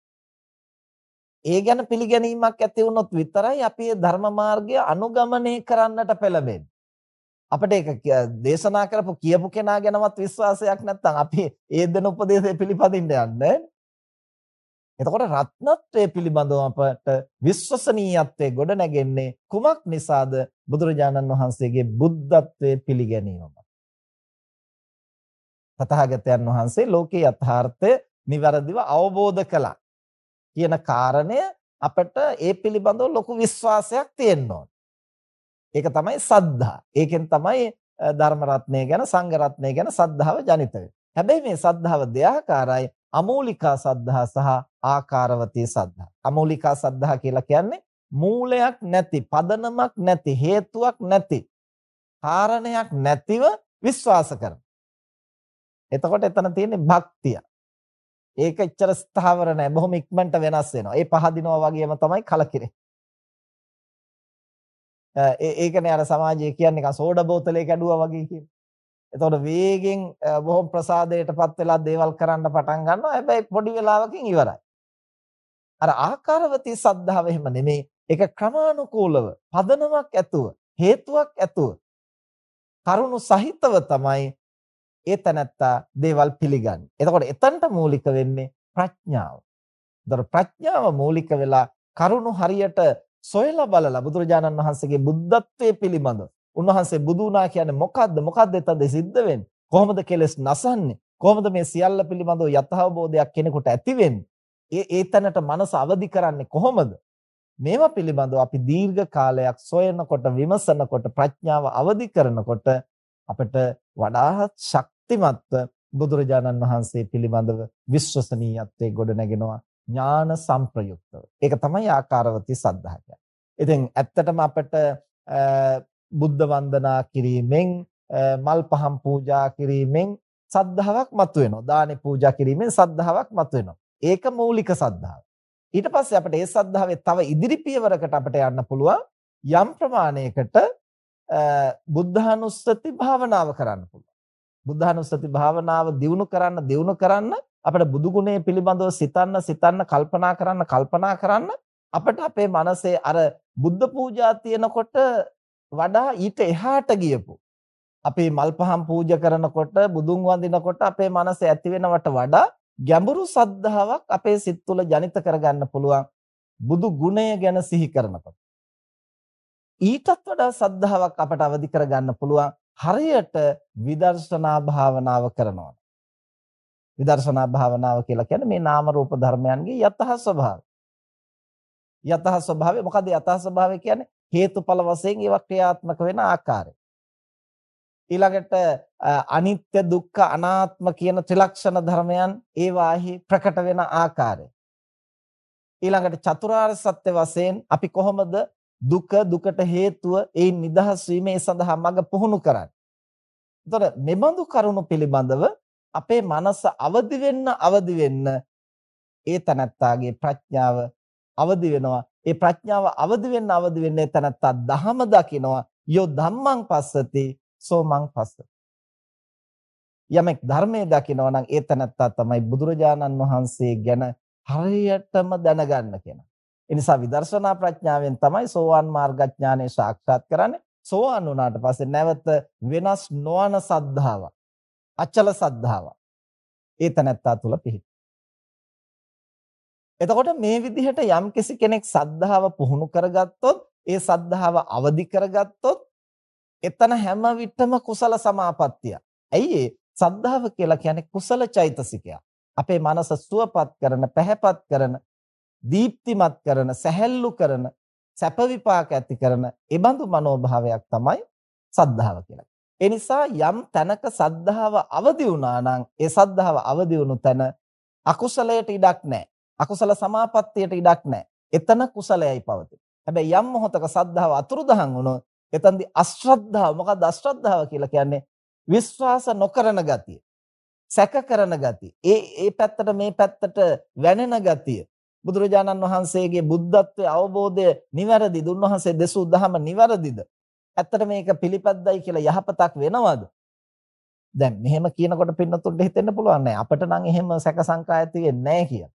ඒ ගැන පිළිගැනීමක් ඇති වුණොත් විතරයි අපි මේ ධර්ම මාර්ගය අනුගමනය කරන්නට පෙළඹෙන්නේ. අපිට ඒක දේශනා කරපු කියපු කෙනා ගැනවත් විශ්වාසයක් නැත්නම් අපි ඒ දෙන උපදේශය පිළිපදින්න යන්නේ එතකොට රත්නත්වය පිළිබඳව අපට විශ්වසනීයත්වයේ ගොඩ නැගෙන්නේ කුමක් නිසාද බුදුරජාණන් වහන්සේගේ බුද්ධත්වයේ පිළිගැනීමම තථාගතයන් වහන්සේ ලෝකේ යථාර්ථය નિවරදිව අවබෝධ කළා කියන කාරණය අපට ඒ පිළිබඳව ලොකු විශ්වාසයක් තියෙන්න ඕන. ඒක තමයි සද්ධා. ඒකෙන් තමයි ධර්ම රත්නය ගැන සංඝ රත්නය ගැන සද්ධාව ජනිත වෙන්නේ. හැබැයි මේ සද්ධාව දෙආකාරයි අමූලිකා සද්ධා සහ ආකාරවතී සද්ධා. අමූලිකා සද්ධා කියලා කියන්නේ මූලයක් නැති, පදනමක් නැති, හේතුවක් නැති, කාරණයක් නැතිව විශ්වාස කරනවා. එතකොට එතන තියෙන්නේ භක්තිය. ඒක එච්චර ස්ථාවර නැහැ. බොහොම ඉක්මනට වෙනස් වෙනවා. ඒ පහදිනවා වගේම තමයි කලකිරෙන්නේ. ඒකනේ අර සමාජයේ කියන්නේ නිකන් සෝඩා බෝතලේ කැඩුවා වගේ කියන්නේ. එතකොට වේගෙන් බොහොම ප්‍රසාදයටපත් වෙලා දේවල් කරන්න පටන් ගන්නවා. හැබැයි පොඩි වෙලාවකින් ඉවරයි. අර ආකාරවතී සද්ධාව එහෙම නෙමෙයි. ඒක ක්‍රමානුකූලව, පදනමක් ඇතුව, හේතුවක් ඇතුව කරුණු සහිතව තමයි ඒ තැනත්තා දේවල් පිළිගන්නේ. එතකොට එතනට මූලික වෙන්නේ ප්‍රඥාව. ඒතර ප්‍රඥාව මූලික වෙලා කරුණු හරියට සොයලා බලලා බුදුරජාණන් වහන්සේගේ බුද්ධත්වයේ පිළිබඳ උන්වහන්සේ බුදු වුණා කියන්නේ මොකද්ද? මොකද්ද එතනද සිද්ධ වෙන්නේ? කොහොමද කෙලස් නසන්නේ? කොහොමද මේ සියල්ල පිළිබඳව යථාබෝධයක් කෙනෙකුට ඇති වෙන්නේ? ඒ ඒ තැනට මනස අවදි කරන්නේ කොහොමද? මේවා පිළිබඳව අපි දීර්ඝ කාලයක් සොයනකොට විමසනකොට ප්‍රඥාව අවදි කරනකොට අපිට වඩාත් ශක්තිමත්ව බුදුරජාණන් වහන්සේ පිළිබඳව විශ්වසනීයත්වයේ ගොඩ නැගෙනවා ඥාන සංප්‍රයුක්තව. ඒක තමයි ආකාරවති සද්ධා කියන්නේ. ඉතින් ඇත්තටම අපිට බුද්ධ වන්දනා කිරීමෙන් මල් පහන් පූජා කිරීමෙන් සද්ධාාවක් මතුවෙනවා. දානි පූජා කිරීමෙන් සද්ධාාවක් මතුවෙනවා. ඒක මූලික සද්ධාව. ඊට පස්සේ අපිට ඒ සද්ධාවේ තව ඉදිරි පියවරකට අපිට යන්න පුළුවන් යම් ප්‍රමාණයකට බුද්ධානුස්සති භාවනාව කරන්න පුළුවන්. බුද්ධානුස්සති භාවනාව දියුණු කරන්න දියුණු කරන්න අපිට බුදු ගුණය පිළිබඳව සිතන්න සිතන්න කල්පනා කරන්න කල්පනා කරන්න අපිට අපේ මනසේ අර බුද්ධ පූජා තියෙනකොට වඩා ඊට එහාට ගියපු. අපි මල් පහන් පූජා කරනකොට බුදුන් වඳිනකොට අපේ මනසේ ඇති වෙනවට වඩා ගැඹුරු සද්ධාාවක් අපේ සිත් තුළ ජනිත කරගන්න පුළුවන්. බුදු ගුණය ගැන සිහි කරනකොට. ඊටත් වඩා සද්ධාාවක් අපට අවදි කරගන්න පුළුවන් හරියට විදර්ශනා භාවනාව කරනවා. විදර්ශනා භාවනාව කියලා කියන්නේ මේ නාම රූප ධර්මයන්ගේ යතහ ස්වභාවය. යතහ ස්වභාවය මොකද යතහ ස්වභාවය කියන්නේ හේතුඵල වශයෙන් ඒවා ක්‍රියාත්මක වෙන ආකාරය. ඊළඟට අනිත්‍ය දුක්ඛ අනාත්ම කියන ත්‍රිලක්ෂණ ධර්මයන් ඒවාහි ප්‍රකට වෙන ආකාරය. ඊළඟට චතුරාර්ය සත්‍ය වශයෙන් අපි කොහොමද දුක දුකට හේතුව ඒ නිදහස් වීමේ සඳහා මඟ පුහුණු කරන්නේ. එතකොට මෙබඳු කරුණු පිළිබඳව අපේ මනස අවදි වෙන්න අවදි වෙන්න ඒ තනත්තාගේ ප්‍රඥාව අවදි වෙනවා. ඒ ප්‍රඥාව අවදි වෙන්න අවදි වෙන්න ඒ තනත්තා ධහම දකිනවා. යෝ ධම්මං පස්සති සෝමං පස්සති. යමෙක් ධර්මයේ දකිනවා නම් ඒ තනත්තා තමයි බුදුරජාණන් වහන්සේ ගැන හරියටම දැනගන්න කෙනා. ඒ නිසා විදර්ශනා ප්‍රඥාවෙන් තමයි සෝවාන් මාර්ගඥානය සාක්ෂාත් කරන්නේ. සෝවාන් වුණාට පස්සේ නැවත වෙනස් නොවන සද්ධාාවක් අචල සද්ධාව. ඒ තනත්තා තුල පිහිට. එතකොට මේ විදිහට යම්කිසි කෙනෙක් සද්ධාව පුහුණු කරගත්තොත් ඒ සද්ධාව අවදි කරගත්තොත් එතන හැම විටම කුසල සමාපත්තිය. ඇයි ඒ සද්ධාව කියලා කියන්නේ කුසල චෛතසිකයක්. අපේ මනස සුවපත් කරන, පැහැපත් කරන, දීප්තිමත් කරන, සැහැල්ලු කරන, සැප විපාක ඇති කරන, ඒ බඳු මනෝභාවයක් තමයි සද්ධාව කියලා. ඒ නිසා යම් තැනක සද්ධාව අවදි වුණා නම් ඒ සද්ධාව අවදි වුණු තැන අකුසලයට ඉඩක් නැහැ. අකුසල සමාපත්තියට ඉඩක් නැහැ. එතන කුසලයයි පවතින. හැබැයි යම් මොහොතක සද්ධාව අතුරුදහන් වුණොත් එතනදි අශ්‍රද්ධාව මොකක්ද අශ්‍රද්ධාව කියලා කියන්නේ විශ්වාස නොකරන ගතිය. සැක කරන ගතිය. ඒ ඒ පැත්තට මේ පැත්තට වැනෙන ගතිය. බුදුරජාණන් වහන්සේගේ බුද්ධත්වයේ අවබෝධය නිවැරදිද? උන්වහන්සේ දෙසූ දහම නිවැරදිද? ඇත්තට මේක පිළිපැද්දයි කියලා යහපතක් වෙනවද? දැන් මෙහෙම කියනකොට පින්නතුන්ට හිතෙන්න පුළුවන් නෑ අපිට නම් එහෙම සැක සංකා ඇති වෙන්නේ නෑ කියලා.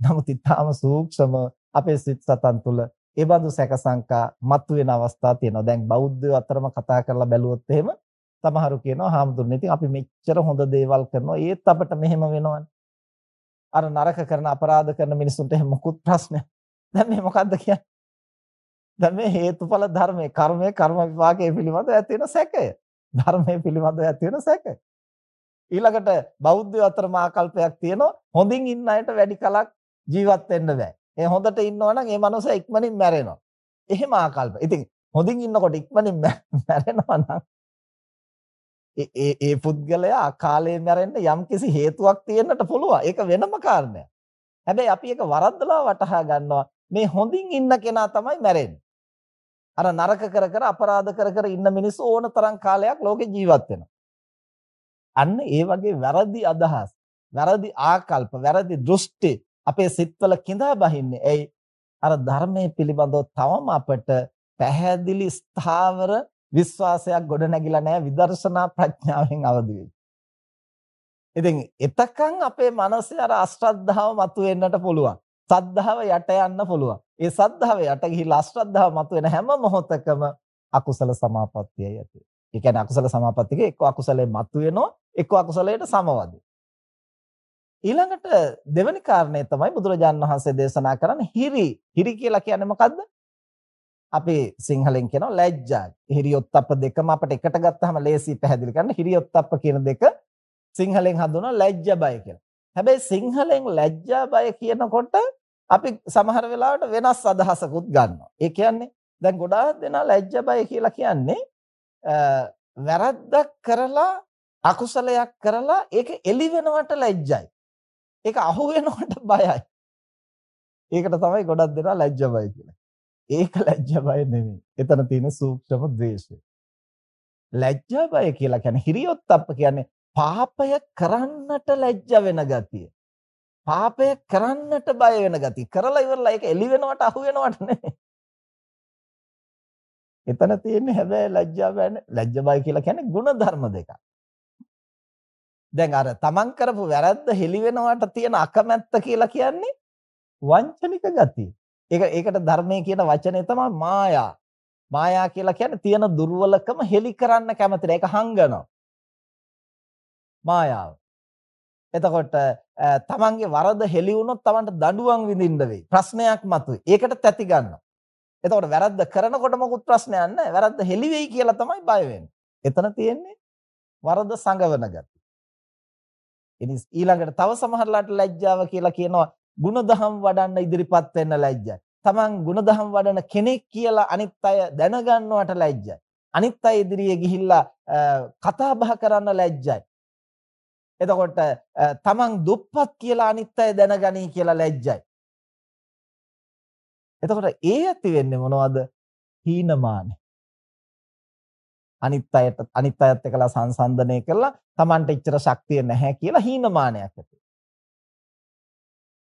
නමුත් ඊටාම සූක්ෂම අපේ සිත් සතන් තුළ ඒ බඳු සැක සංකා මතුවෙන අවස්ථා තියෙනවා. දැන් බෞද්ධයෝ අතරම කතා කරලා බැලුවොත් එහෙම සමහරු කියනවා හාමුදුරනේ ඉතින් අපි මෙච්චර හොඳ දේවල් කරනවා ඒත් අපිට මෙහෙම වෙනවනේ. අර නරක කරන අපරාධ කරන මිනිසුන්ට එහෙම මොකුත් ප්‍රශ්නයක්. දැන් මේ මොකද්ද කියන්නේ? දැන් මේ හේතුඵල ධර්මයේ කර්මයේ කර්ම විපාකයේ පිළිබඳව ඇති වෙන සැකය. ධර්මයේ පිළිබඳව ඇති වෙන සැකය. ඊළඟට බෞද්ධයෝ අතර මාකල්පයක් තියෙනවා හොඳින් ඉන්න අයට වැඩි කලක් ජීවත් වෙන්න බෑ. ඒ හොඳට ඉන්නවා නම් ඒ මනුස්සයා ඉක්මනින් මැරෙනවා. එහෙම ආකල්ප. ඉතින් හොඳින් ඉන්නකොට ඉක්මනින් මැරෙනවා නම් ඒ ඒ පුද්ගලයා අකාලේ මැරෙන්න යම්කිසි හේතුවක් තියෙන්නට පුළුවන්. ඒක වෙනම කාරණයක්. හැබැයි අපි ඒක වරද්දලා වටහා ගන්නවා මේ හොඳින් ඉන්න කෙනා තමයි මැරෙන්නේ. අර නරක කර කර අපරාධ කර කර ඉන්න මිනිස්සු ඕන තරම් කාලයක් ලෝකේ ජීවත් වෙනවා. අන්න ඒ වගේ වැරදි අදහස්, වැරදි ආකල්ප, වැරදි දෘෂ්ටි අපේ සිත්වල கிඳා බහින්නේ. එයි අර ධර්මයේ පිළිබඳව තවම අපට පැහැදිලි ස්ථාවර විශ්වාසයක් ගොඩ නැගිලා නැහැ විදර්ශනා ප්‍රඥාවෙන් අවදි වෙයි. ඉතින් එතකන් අපේ මනසේ අර අශ්‍රද්ධාව මතුවෙන්නට පුළුවන්. සද්ධාව යට යන්න පුළුවන්. ඒ සද්ධාව යට ගිහිල්ලා අශ්‍රද්ධාව මතුවෙන හැම මොහොතකම අකුසල සමාපත්තියයි ඇති. ඒ කියන්නේ අකුසල සමාපත්තියක එක්ක අකුසලයේ මතුවෙනවා එක්ක අකුසලයට සමවදේ. ඊළඟට දෙවෙනි කාරණේ තමයි බුදුරජාණන් වහන්සේ දේශනා කරන්නේ හිරි. හිරි කියලා කියන්නේ මොකද්ද? අපි සිංහලෙන් කියනවා ලැජ්ජා. හිරියොත්ප්ප දෙකම අපිට එකට ගත්තාම ලේසි පැහැදිලි කරන්න. හිරියොත්ප්ප කියන දෙක සිංහලෙන් හඳුනන ලැජ්ජා බය කියලා. හැබැයි සිංහලෙන් ලැජ්ජා බය කියනකොට අපි සමහර වෙලාවට වෙනස් අදහසකුත් ගන්නවා. ඒ කියන්නේ දැන් ගොඩාක් දෙනා ලැජ්ජා බය කියලා කියන්නේ වැරද්දක් කරලා අකුසලයක් කරලා ඒක එළි වෙනවට ලැජ්ජයි. ඒක අහු වෙනවට බයයි. ඒකට තමයි ගොඩක් දෙනා ලැජ්ජා බය කියලා. ඒක ලැජ්ජා බය නෙමෙයි. එතන තියෙන සූක්ෂම ද්වේෂය. ලැජ්ජා බය කියලා කියන්නේ හිරියොත්ප්ප කියන්නේ පාපය කරන්නට ලැජ්ජ වෙන ගතිය. පාපය කරන්නට බය වෙන ගතිය. කරලා ඉවරලා ඒක එළි වෙනවට අහු වෙනවට නෙමෙයි. එතන තියෙන්නේ හැබැයි ලැජ්ජා බය ලැජ්ජ බය කියලා කියන්නේ ಗುಣධර්ම දෙකක්. දැන් අර තමන් කරපු වැරද්ද හෙලි වෙනවට තියෙන අකමැත්ත කියලා කියන්නේ වංචනික ගතිය. ඒක ඒකට ධර්මයේ කියන වචනේ තමයි මායා. මායා කියලා කියන්නේ තියෙන දුර්වලකම හෙලි කරන්න කැමති නැහැ. ඒක හංගනවා. මායාව. එතකොට තමන්ගේ වරද හෙලි වුණොත් තමන්ට දඬුවම් විඳින්න වෙයි. ප්‍රශ්නයක් මතුවේ. ඒකට තැති ගන්නවා. එතකොට වැරද්ද කරනකොට මොකුත් ප්‍රශ්නයක් නැහැ. වැරද්ද හෙලි වෙයි කියලා තමයි බය වෙන්නේ. එතන තියෙන්නේ වරද සංගවන ගතිය. ඉතින් ඊළඟට තව සමහරලාට ලැජ්ජාව කියලා කියනවා ಗುಣධම් වඩන්න ඉදිරිපත් වෙන්න ලැජ්ජයි. Taman ಗುಣධම් වඩන කෙනෙක් කියලා අනිත් අය දැනගන්නවට ලැජ්ජයි. අනිත් අය ඉදිරියේ ගිහිල්ලා කතා බහ කරන්න ලැජ්ජයි. එතකොට තමන් දුප්පත් කියලා අනිත් අය දැනගනී කියලා ලැජ්ජයි. එතකොට ඒ ඇති වෙන්නේ මොනවද? හීනමාන. අනිත් අයට අනිත් අයත් එක්කලා සංසන්දනය කරලා තමන්ට ඉච්චර ශක්තිය නැහැ කියලා හීනමානයක් ඇති.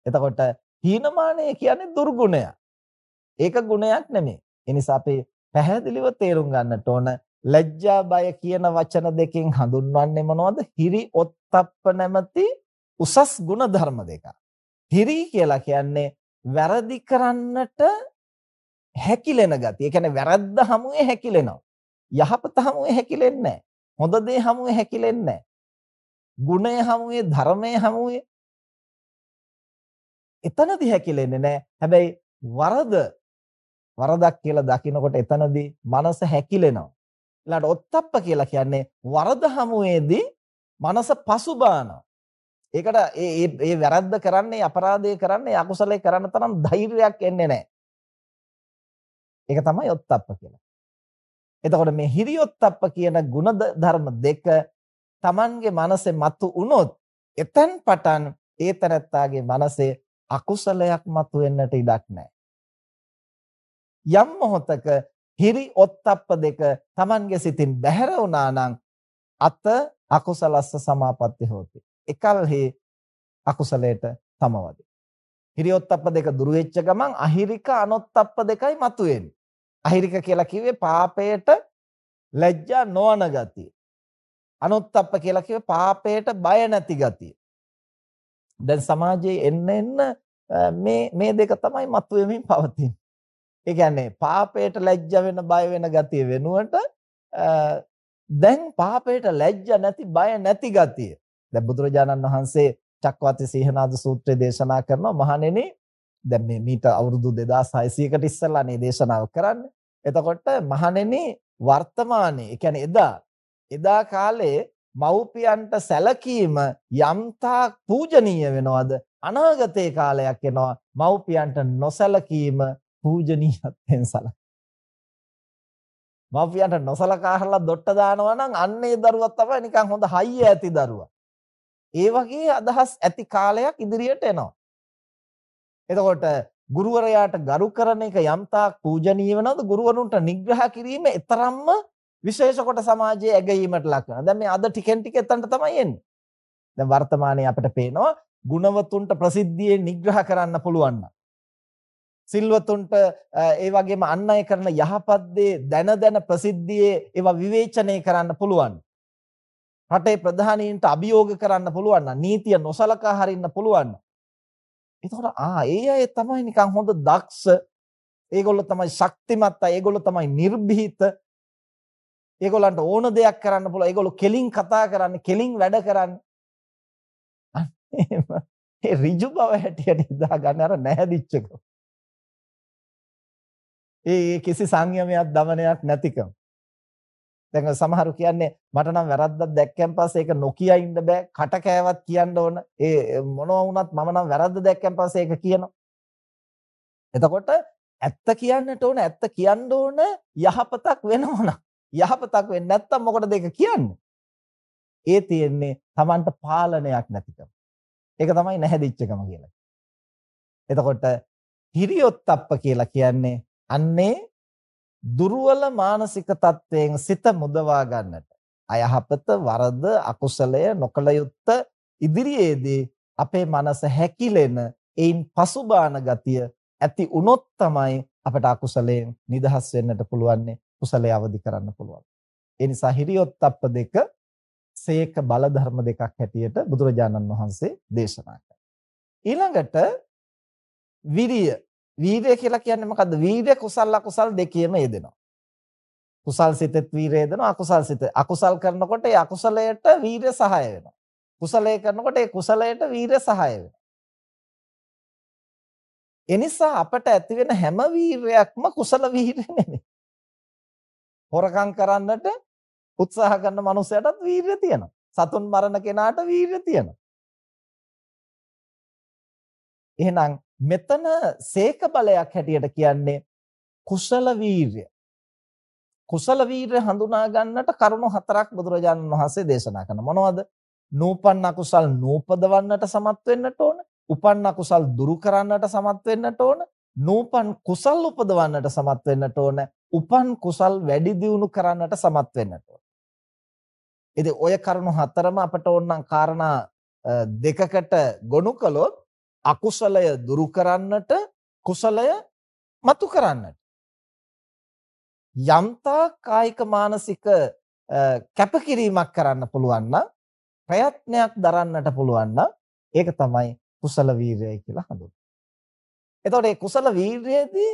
එතකොට හීනමානය කියන්නේ දුර්ගුණයක්. ඒක ගුණයක් නෙමෙයි. ඒ නිසා අපි පැහැදිලිව තේරුම් ගන්නට ඕන ලැජ්ජා බය කියන වචන දෙකෙන් හඳුන්වන්නේ මොනවද? හිරි ඔත්තප්ප නැමැති උසස් ගුණ ධර්ම දෙක. හිරි කියලා කියන්නේ වැරදි කරන්නට හැකිලෙන ගතිය. ඒ කියන්නේ වැරද්ද හමුවේ හැකිලෙනවා. යහපත හමුවේ හැකිලෙන්නේ නැහැ. හොඳ දේ හමුවේ හැකිලෙන්නේ නැහැ. ගුණය හමුවේ ධර්මය හමුවේ එතනදී හැකිලෙන්නේ නැහැ. හැබැයි වරද වරදක් කියලා දකිනකොට එතනදී මනස හැකිලෙනවා. ඊළඟට ඔත්තප්ප කියලා කියන්නේ වරද හමුවේදී මනස පසුබානවා. ඒකට ඒ ඒ ඒ වැරද්ද කරන්නේ අපරාධය කරන්නේ අකුසලයේ කරන්න තරම් ධෛර්යයක් එන්නේ නැහැ. ඒක තමයි ඔත්තප්ප කියලා. එතකොට මේ හිරියොත්තප්ප කියන ගුණ ධර්ම දෙක Tamanගේ මනසේ මතු වුණොත් එතෙන් පටන් ඒ තරත්තාගේ මනසේ අකුසලයක් මතු වෙන්නට ඉඩක් නැහැ. යම් මොහොතක හිරි ඔත්තප්ප දෙක Tamange සිතින් බැහැර වුණා නම් අත අකුසලස්ස සමාපatti හොති. එකල්හි අකුසලයට තමවද. හිරි ඔත්තප්ප දෙක දුරු වෙච්ච ගමන් අහිරික අනොත්තප්ප දෙකයි මතුවෙන්නේ. අහිරික කියලා කිව්වේ පාපයට ලැජ්ජා නොවන ගතිය. අනොත්තප්ප කියලා කිව්වේ පාපයට බය නැති ගතිය. දැන් සමාජයේ එන්න එන්න මේ මේ දෙක තමයි මතුවෙමින් පවතින්නේ. ඒ කියන්නේ පාපයට ලැජ්ජ වෙන බය වෙන ගතිය වෙනුවට දැන් පාපයට ලැජ්ජ නැති බය නැති ගතිය. දැන් බුදුරජාණන් වහන්සේ චක්කවර්ති සීහනාද සූත්‍රය දේශනා කරනවා මහණෙනි දැන් මේ මීට අවුරුදු 2600කට ඉස්සෙල්ලානේ දේශනාව කරන්නේ. එතකොට මහණෙනි වර්තමානයේ, ඒ කියන්නේ එදා එදා කාලේ මව්පියන්ට සැලකීම යම්තා පූජනීය වෙනවද අනාගතේ කාලයක් එනවා මව්පියන්ට නොසැලකීම පූජනීයත්වයෙන් සලකන. මව්පියන්ට නොසලකා හරලා දොට්ට දානවා නම් අන්නේ දරුවා තමයි නිකන් හොඳ හයිය ඇති දරුවා. ඒ වගේ අදහස් ඇති කාලයක් ඉදිරියට එනවා. එතකොට ගුරුවරයාට ගරු කරන එක යම්තාක් පූජනීය වෙනවද ගුරුවරුන්ට නිග්‍රහ කිරීම ඊතරම්ම විශේෂ කොට සමාජයේ ඇගීමට ලක් වෙනවා. දැන් මේ අද ටිකෙන් ටික එතනට තමයි එන්නේ. දැන් වර්තමානයේ අපිට පේනවා ගුණවතුන්ට ප්‍රසිද්ධියේ නිග්‍රහ කරන්න පුළුවන් නම් සිල්වතුන්ට ඒ වගේම අන් අය කරන යහපත් දේ දැන දැන ප්‍රසිද්ධියේ ඒවා විවේචනය කරන්න පුළුවන්. රටේ ප්‍රධානීන්ට අභියෝග කරන්න පුළුවන් නම් නීතිය නොසලකා හරින්න පුළුවන්. එතකොට ආ ඒ අය තමයි නිකන් හොඳ දක්ෂ. ඒගොල්ලෝ තමයි ශක්තිමත් අය. ඒගොල්ලෝ තමයි නිර්භීත. ඒගොල්ලන්ට ඕන දෙයක් කරන්න පුළුවන්. ඒගොල්ලෝ කෙලින් කතා කරන්නේ කෙලින් වැඩ කරන්නේ. අන්න ඒ ඍජු බව හැටියට ඉදා ගන්න අර නැහැදිච්චකම ඒ කිසි සංයමයක් දමනයක් නැතිකම. දැන් සමහරු කියන්නේ මට නම් වැරද්දක් දැක්කන් පස්සේ ඒක නොකිය ඉන්න බෑ කට කෑවත් කියන්න ඕන. ඒ මොනවා වුණත් මම නම් වැරද්ද දැක්කන් පස්සේ ඒක කියනවා. එතකොට ඇත්ත කියන්නට ඕන ඇත්ත කියන්න ඕන යහපතක් වෙනවනම් යහපතක් වෙන්නේ නැත්තම් මොකටද ඒක කියන්නේ? ඒ තියෙන්නේ Tamanට පාලනයක් නැතිකම. ඒක තමයි නැහැදිච්චකම කියලා. එතකොට හිරියොත්ප්ප කියලා කියන්නේ අන්නේ දුර්වල මානසික තත්වයෙන් සිත මුදවා ගන්නට අයහපත වරද අකුසලය නොකල යුත්ත ඉදිරියේදී අපේ මනස හැකිලෙන ඒන් පසුබාන ගතිය ඇති වුණොත් තමයි අපට අකුසලයෙන් නිදහස් වෙන්නට පුළුවන්නේ කුසලයේ අවදි කරන්න පුළුවන්. ඒ නිසා හිරියොත්ප්ප දෙක සේක බල ධර්ම දෙකක් හැටියට බුදුරජාණන් වහන්සේ දේශනා කළා. ඊළඟට විරිය වීරය කියලා කියන්නේ මොකද්ද? වීරය කුසල අකුසල් දෙකේම යෙදෙනවා. කුසල් සිතෙත් වීරය යෙදෙනවා අකුසල් සිත. අකුසල් කරනකොට ඒ අකුසලයට වීරය සහාය වෙනවා. කුසලයේ කරනකොට ඒ කුසලයට වීරය සහාය වෙනවා. එනිසා අපට ඇති වෙන හැම වීරයක්ම කුසල වීරය නෙමෙයි. හොරකම් කරන්නට උත්සාහ කරන මනුස්සයටත් වීරිය තියෙනවා. සතුන් මරණ කෙනාට වීරිය තියෙනවා. එහෙනම් මෙතන සේක බලයක් හැටියට කියන්නේ කුසල වීර්ය. කුසල වීර්ය හඳුනා ගන්නට කරුණු හතරක් බුදුරජාණන් වහන්සේ දේශනා කරනවා. මොනවද? නූපන්න කුසල් නූපදවන්නට සමත් වෙන්නට ඕන. උපන්න කුසල් දුරු කරන්නට සමත් වෙන්නට ඕන. නූපන් කුසල් උපදවන්නට සමත් වෙන්නට ඕන. උපන් කුසල් වැඩි දියුණු කරන්නට සමත් වෙන්නට ඕන. ඉතින් ඔය කරුණු හතරම අපට ඕනනම් කාරණා දෙකකට ගොනු කළොත් අකුසලය දුරු කරන්නට කුසලය මතු කරන්නට යම්තා කායික මානසික කැපකිරීමක් කරන්න පුළුවන් නම් ප්‍රයත්නයක් දරන්නට පුළුවන් නම් ඒක තමයි කුසල වීරයයි කියලා හඳුන්වන්නේ. එතකොට මේ කුසල වීරයේදී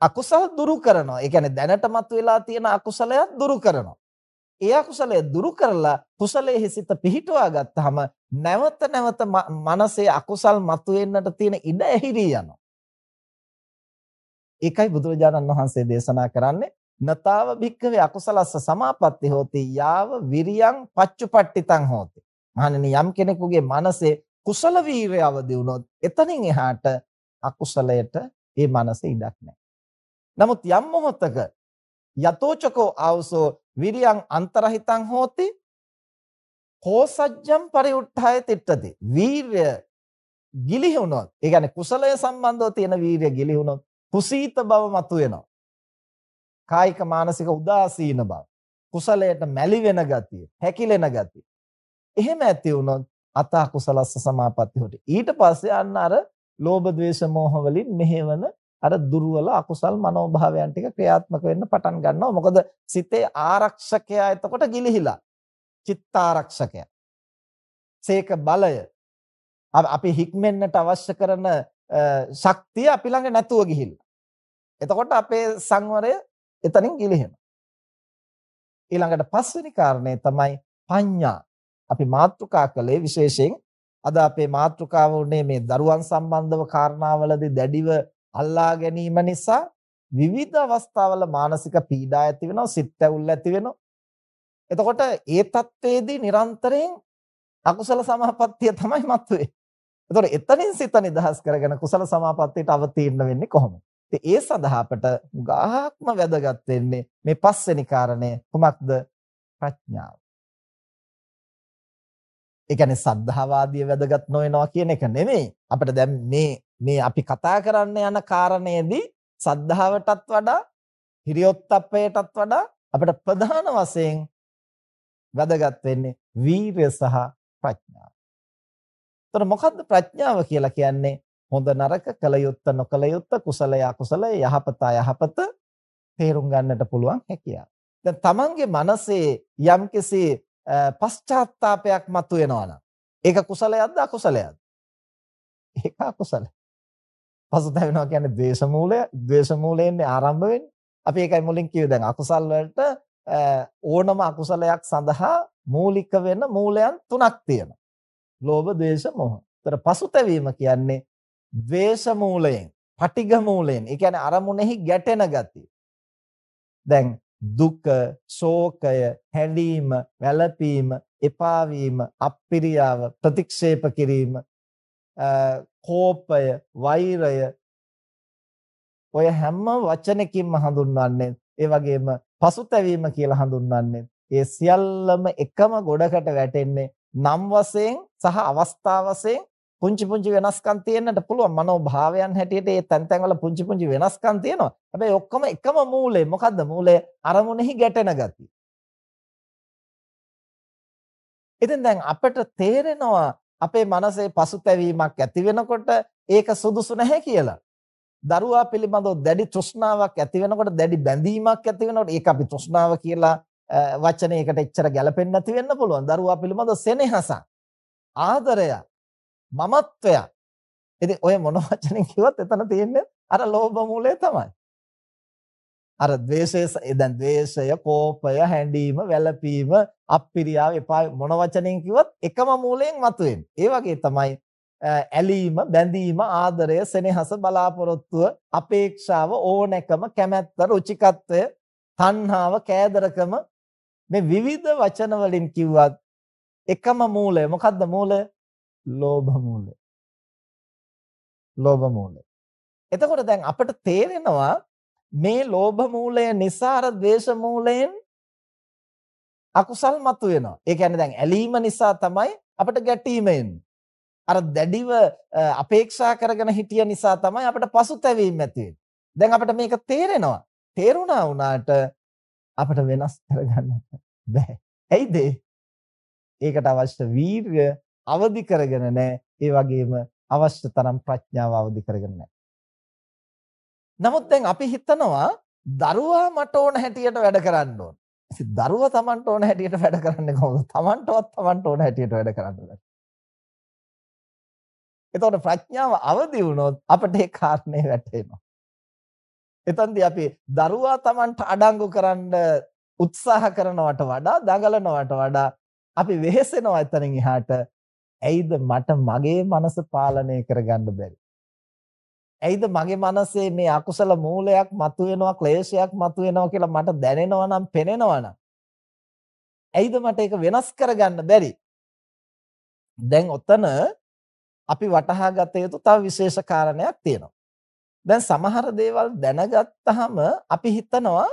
අකුසල දුරු කරනවා. ඒ කියන්නේ දැනට මතුවලා තියෙන අකුසලයක් දුරු කරනවා. ඒ අකුසලය දුරු කරලා කුසලයේ සිත පිහිටුවා ගත්තාම නැවත නැවත මනසේ අකුසල් මතුවෙන්නට තියෙන ඉඩ ඇහිරී යනවා. ඒකයි බුදුරජාණන් වහන්සේ දේශනා කරන්නේ නතාව භික්කවේ අකුසලස්ස සමාපatti හෝති යාව විරියං පච්චුපට්ඨිතං හෝති. මහණෙනි යම් කෙනෙකුගේ මනසේ කුසල වීරය අවදි වුණොත් එතනින් එහාට අකුසලයට ඒ මනසේ ඉඩක් නැහැ. නමුත් යම් මොහොතක යතෝචකෝ ආවසෝ විරියං අන්තරහිතං හෝති කෝසජ්ජම් පරිඋත්ථාය තිට්ඨති. වීරය ගිලිහුණොත් ඒ කියන්නේ කුසලය සම්බන්ධව තියෙන වීරය ගිලිහුණොත් කුසීත බව මතුවෙනවා. කායික මානසික උදාසීන බව. කුසලයට මැලි වෙන ගතිය හැකිලෙන ගතිය. එහෙම ඇති වුණොත් අත කුසලස්ස සමාපatti හොටි. ඊට පස්සේ අන්න අර ලෝභ ද්වේෂ මෝහ වලින් මෙහෙවන අර දුර්වල අකුසල් මනෝභාවයන් ටික ක්‍රියාත්මක වෙන්න පටන් ගන්නවා. මොකද සිතේ ආරක්ෂකයා එතකොට ගිලිහිලා. චිත්තාරක්ෂකයා. සේක බලය අපි හික්මෙන්නට අවශ්‍ය කරන ශක්තිය අපි ළඟ නැතුව ගිහිල්ලා. එතකොට අපේ සංවරය එතනින් ගිලිහෙනවා. ඊළඟට පස්වෙනි කාරණේ තමයි පඤ්ඤා. අපි මාතෘකා කළේ විශේෂයෙන් අද අපේ මාතෘකාව උනේ මේ දරුවන් සම්බන්ධව කාරණාවලදී දැඩිව අල්ලා ගැනීම නිසා විවිධ අවස්ථාවල මානසික පීඩා ඇති වෙනවා සිත් ඇවුල් ඇති වෙනවා. එතකොට ඒ தത്വෙදී නිරන්තරයෙන් අකුසල සමාපත්තිය තමයි මතුවේ. එතකොට එතනින් සිත නිදහස් කරගෙන කුසල සමාපත්තියට අවතීර්ණ වෙන්නේ කොහොමද? ඉතින් ඒ සඳහා අපට ගාහක්ම වැදගත් වෙන්නේ මේ පස්වෙනි කාරණය කොමක්ද? ප්‍රඥාව. ඒ කියන්නේ සද්ධාවාදිය වැදගත් නොවෙනවා කියන එක නෙමෙයි. අපිට දැන් මේ මේ අපි කතා කරන්න යන කාරණේදී සද්ධාවටත් වඩා හිරියොත්ප්පයටත් වඩා අපිට ප්‍රධාන වශයෙන් වැදගත් වෙන්නේ වීරය සහ ප්‍රඥාව. එතකොට මොකද්ද ප්‍රඥාව කියලා කියන්නේ? හොඳ නරක කල යුත්ත නොකල යුත්ත කුසලය අකුසලය යහපත අයහපත තේරුම් ගන්නට පුළුවන් හැකියාව. දැන් තමන්ගේ මනසේ යම්කිසි පශ්චාත්තාවපයක් මතුවෙනවා නම් ඒක කුසලයක්ද අකුසලයක්ද? ඒක අකුසලයි. පසුතැවෙනවා කියන්නේ ද්වේෂ මූලය, ද්වේෂ මූලයෙන් ආරම්භ වෙන්නේ. අපි ඒකයි මුලින් කිව්වේ දැන් අකුසල් වලට ඕනම අකුසලයක් සඳහා මූලික වෙන මූලයන් තුනක් තියෙනවා. ලෝභ, ද්වේෂ, මෝහ. ඒතර පසුතැවීම කියන්නේ ද්වේෂ මූලයෙන්, පටිඝ මූලයෙන්. ඒ කියන්නේ අරමුණෙහි ගැටෙන ගතිය. දැන් දුක, ශෝකය, හැඬීම, වැළපීම, එපා වීම, අප්පිරියාව, ප්‍රතික්ෂේප කිරීම, කෝපය, වෛරය. ඔය හැම වචනකින්ම හඳුන්වන්නේ ඒ වගේම පසුතැවීම කියලා හඳුන්වන්නේ. ඒ සියල්ලම එකම ගොඩකට වැටෙන්නේ නම් වශයෙන් සහ අවස්ථා වශයෙන් පුංචි පුංචි වෙනස්කම් තියෙන්නට පුළුවන්. මනෝභාවයන් හැටියට ඒ තැන් තැන් වල පුංචි පුංචි වෙනස්කම් තියෙනවා. හැබැයි ඔක්කොම එකම මූලය. මොකද්ද මූලය? අරමුණෙහි ගැටෙන ගතිය. ඉතින් දැන් අපිට තේරෙනවා අපේ මනසේ පසුතැවීමක් ඇති වෙනකොට ඒක සුදුසු නැහැ කියලා. දරුවා පිළිබඳව දැඩි තෘෂ්ණාවක් ඇති වෙනකොට දැඩි බැඳීමක් ඇති වෙනකොට ඒක අපි තෘෂ්ණාව කියලා වචනයකට එච්චර ගැලපෙන්නේ නැති වෙන්න පුළුවන්. දරුවා පිළිබඳව සෙනෙහස, ආදරය, මමත්වය. ඉතින් ඔය මොන වචනෙන් කිව්වත් එතන තියෙන්නේ අර ලෝභ මූලය තමයි. අර ද්වේෂය දැන් ද්වේෂය, කෝපය, හැඬීම, වැළපීම, අප්පිරියාව එපා මොන වචනෙන් කිව්වත් එකම මූලයෙන් මතුවෙන්නේ. ඒ වගේ තමයි ඇලීම, බැඳීම, ආදරය, සෙනෙහස, බලාපොරොත්තුව, අපේක්ෂාව, ඕනෑකම, කැමැත්ත, රුචිකත්වය, තණ්හාව, කෑදරකම මේ විවිධ වචන වලින් කිව්වත් එකම මූලය මොකද්ද මූලය? ලෝභ මූලය. ලෝභ මූලය. එතකොට දැන් අපිට තේරෙනවා මේ ලෝභ මූලය නිසා අර ද්වේෂ මූලයෙන් අකුසල් මතුවෙනවා. ඒ කියන්නේ දැන් ඇලීම නිසා තමයි අපිට ගැටීම එන්නේ. අර දැඩිව අපේක්ෂා කරගෙන හිටිය නිසා තමයි අපිට පසුතැවීම ඇති දැන් අපිට මේක තේරෙනවා. තේරුණා වුණාට අපිට වෙනස් කරගන්න බෑ. ඇයිද? ඒකට අවශ්‍ය වීර්ය අවදි කරගෙන නැහැ. ඒ වගේම අවශ්‍ය තරම් ප්‍රඥාව අවදි කරගෙන නැහැ. නමුත් දැන් අපි හිතනවා දරුවා මට ඕන හැටියට වැඩ කරන්න ඕන. ඉතින් දරුවා Tamanට ඕන හැටියට වැඩ කරන්නේ කොහොමද? Tamanටවත් Tamanට ඕන හැටියට වැඩ කරන්න බෑ. එතකොට ප්‍රඥාව අවදි වුණොත් අපිට ඒ කාරණේ වැටහෙනවා. එතෙන්දී අපි දරුවා Tamanට අඩංගු කරන්න උත්සාහ කරනවට වඩා දඟලනවට වඩා අපි වෙහෙසෙනවා එතනින් එහාට. ඇයිද මට මගේ මනස පාලනය කරගන්න බැරි? ඇයිද මගේ මනසේ මේ අකුසල මූලයක් මතුවෙනවා ක්ලේශයක් මතුවෙනවා කියලා මට දැනෙනවා නම් පෙනෙනවා නම් ඇයිද මට ඒක වෙනස් කරගන්න බැරි? දැන් ඔතන අපි වටහා ගත යුතු තව විශේෂ කාරණයක් තියෙනවා. දැන් සමහර දේවල් දැනගත්තාම අපි හිතනවා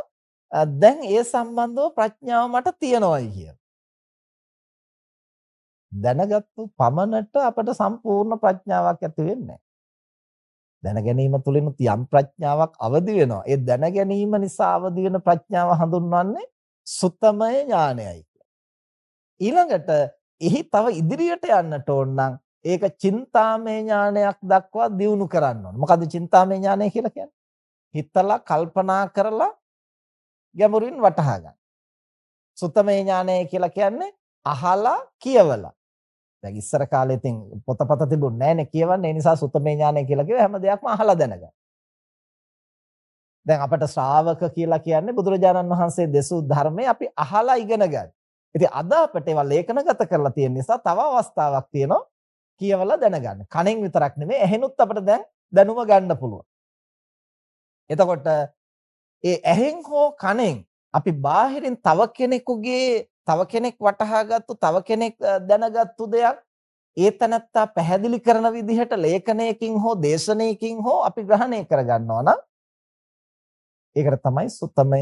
දැන් ඒ සම්බන්ධව ප්‍රඥාව මට තියනවායි කියලා. දැනගත්තු පමණට අපට සම්පූර්ණ ප්‍රඥාවක් ඇති වෙන්නේ දැන ගැනීම තුළින් යම් ප්‍රඥාවක් අවදි වෙනවා. ඒ දැන ගැනීම නිසා අවදි වෙන ප්‍රඥාව හඳුන්වන්නේ සුත්තමය ඥානයයි ඊළඟට එහි තව ඉදිරියට යන්නට ඕන නම් ඒක චින්තාමය ඥානයක් දක්වා දියුණු කරන්න ඕන. මොකද්ද චින්තාමය ඥානය කියලා කියන්නේ? හිතලා කල්පනා කරලා ගැඹුරින් වටහා ගන්න. සුත්තමේ ඥානය කියලා කියන්නේ අහලා කියවලා. දැන් ඉස්සර කාලේ ඉතින් පොතපත තිබුණ නැහැනේ කියවන්නේ. ඒ නිසා සුත්තමේ ඥානය කියලා කිව්ව හැම දෙයක්ම අහලා දැනගන්න. දැන් අපට ශ්‍රාවක කියලා කියන්නේ බුදුරජාණන් වහන්සේ දෙසූ ධර්මය අපි අහලා ඉගෙන ගන්න. ඉතින් අද අපිට ඒවා ලේඛනගත කරලා තියෙන නිසා තව අවස්ථාවක් තියෙනවා කියවලා දැනගන්න. කණෙන් විතරක් නෙමෙයි ඇහෙනුත් අපිට දැන් දැනුම ගන්න පුළුවන්. එතකොට ඒ ඇහෙන් හෝ කණෙන් අපි බාහිරින් තව කෙනෙකුගේ තව කෙනෙක් වටහාගත්තු තව කෙනෙක් දැනගත්තු දෙයක් ඒ තනත්තා පැහැදිලි කරන විදිහට ලේඛනයකින් හෝ දේශනයකින් හෝ අපි ග්‍රහණය කරගන්නවා නම් ඒකට තමයි සුත්තමය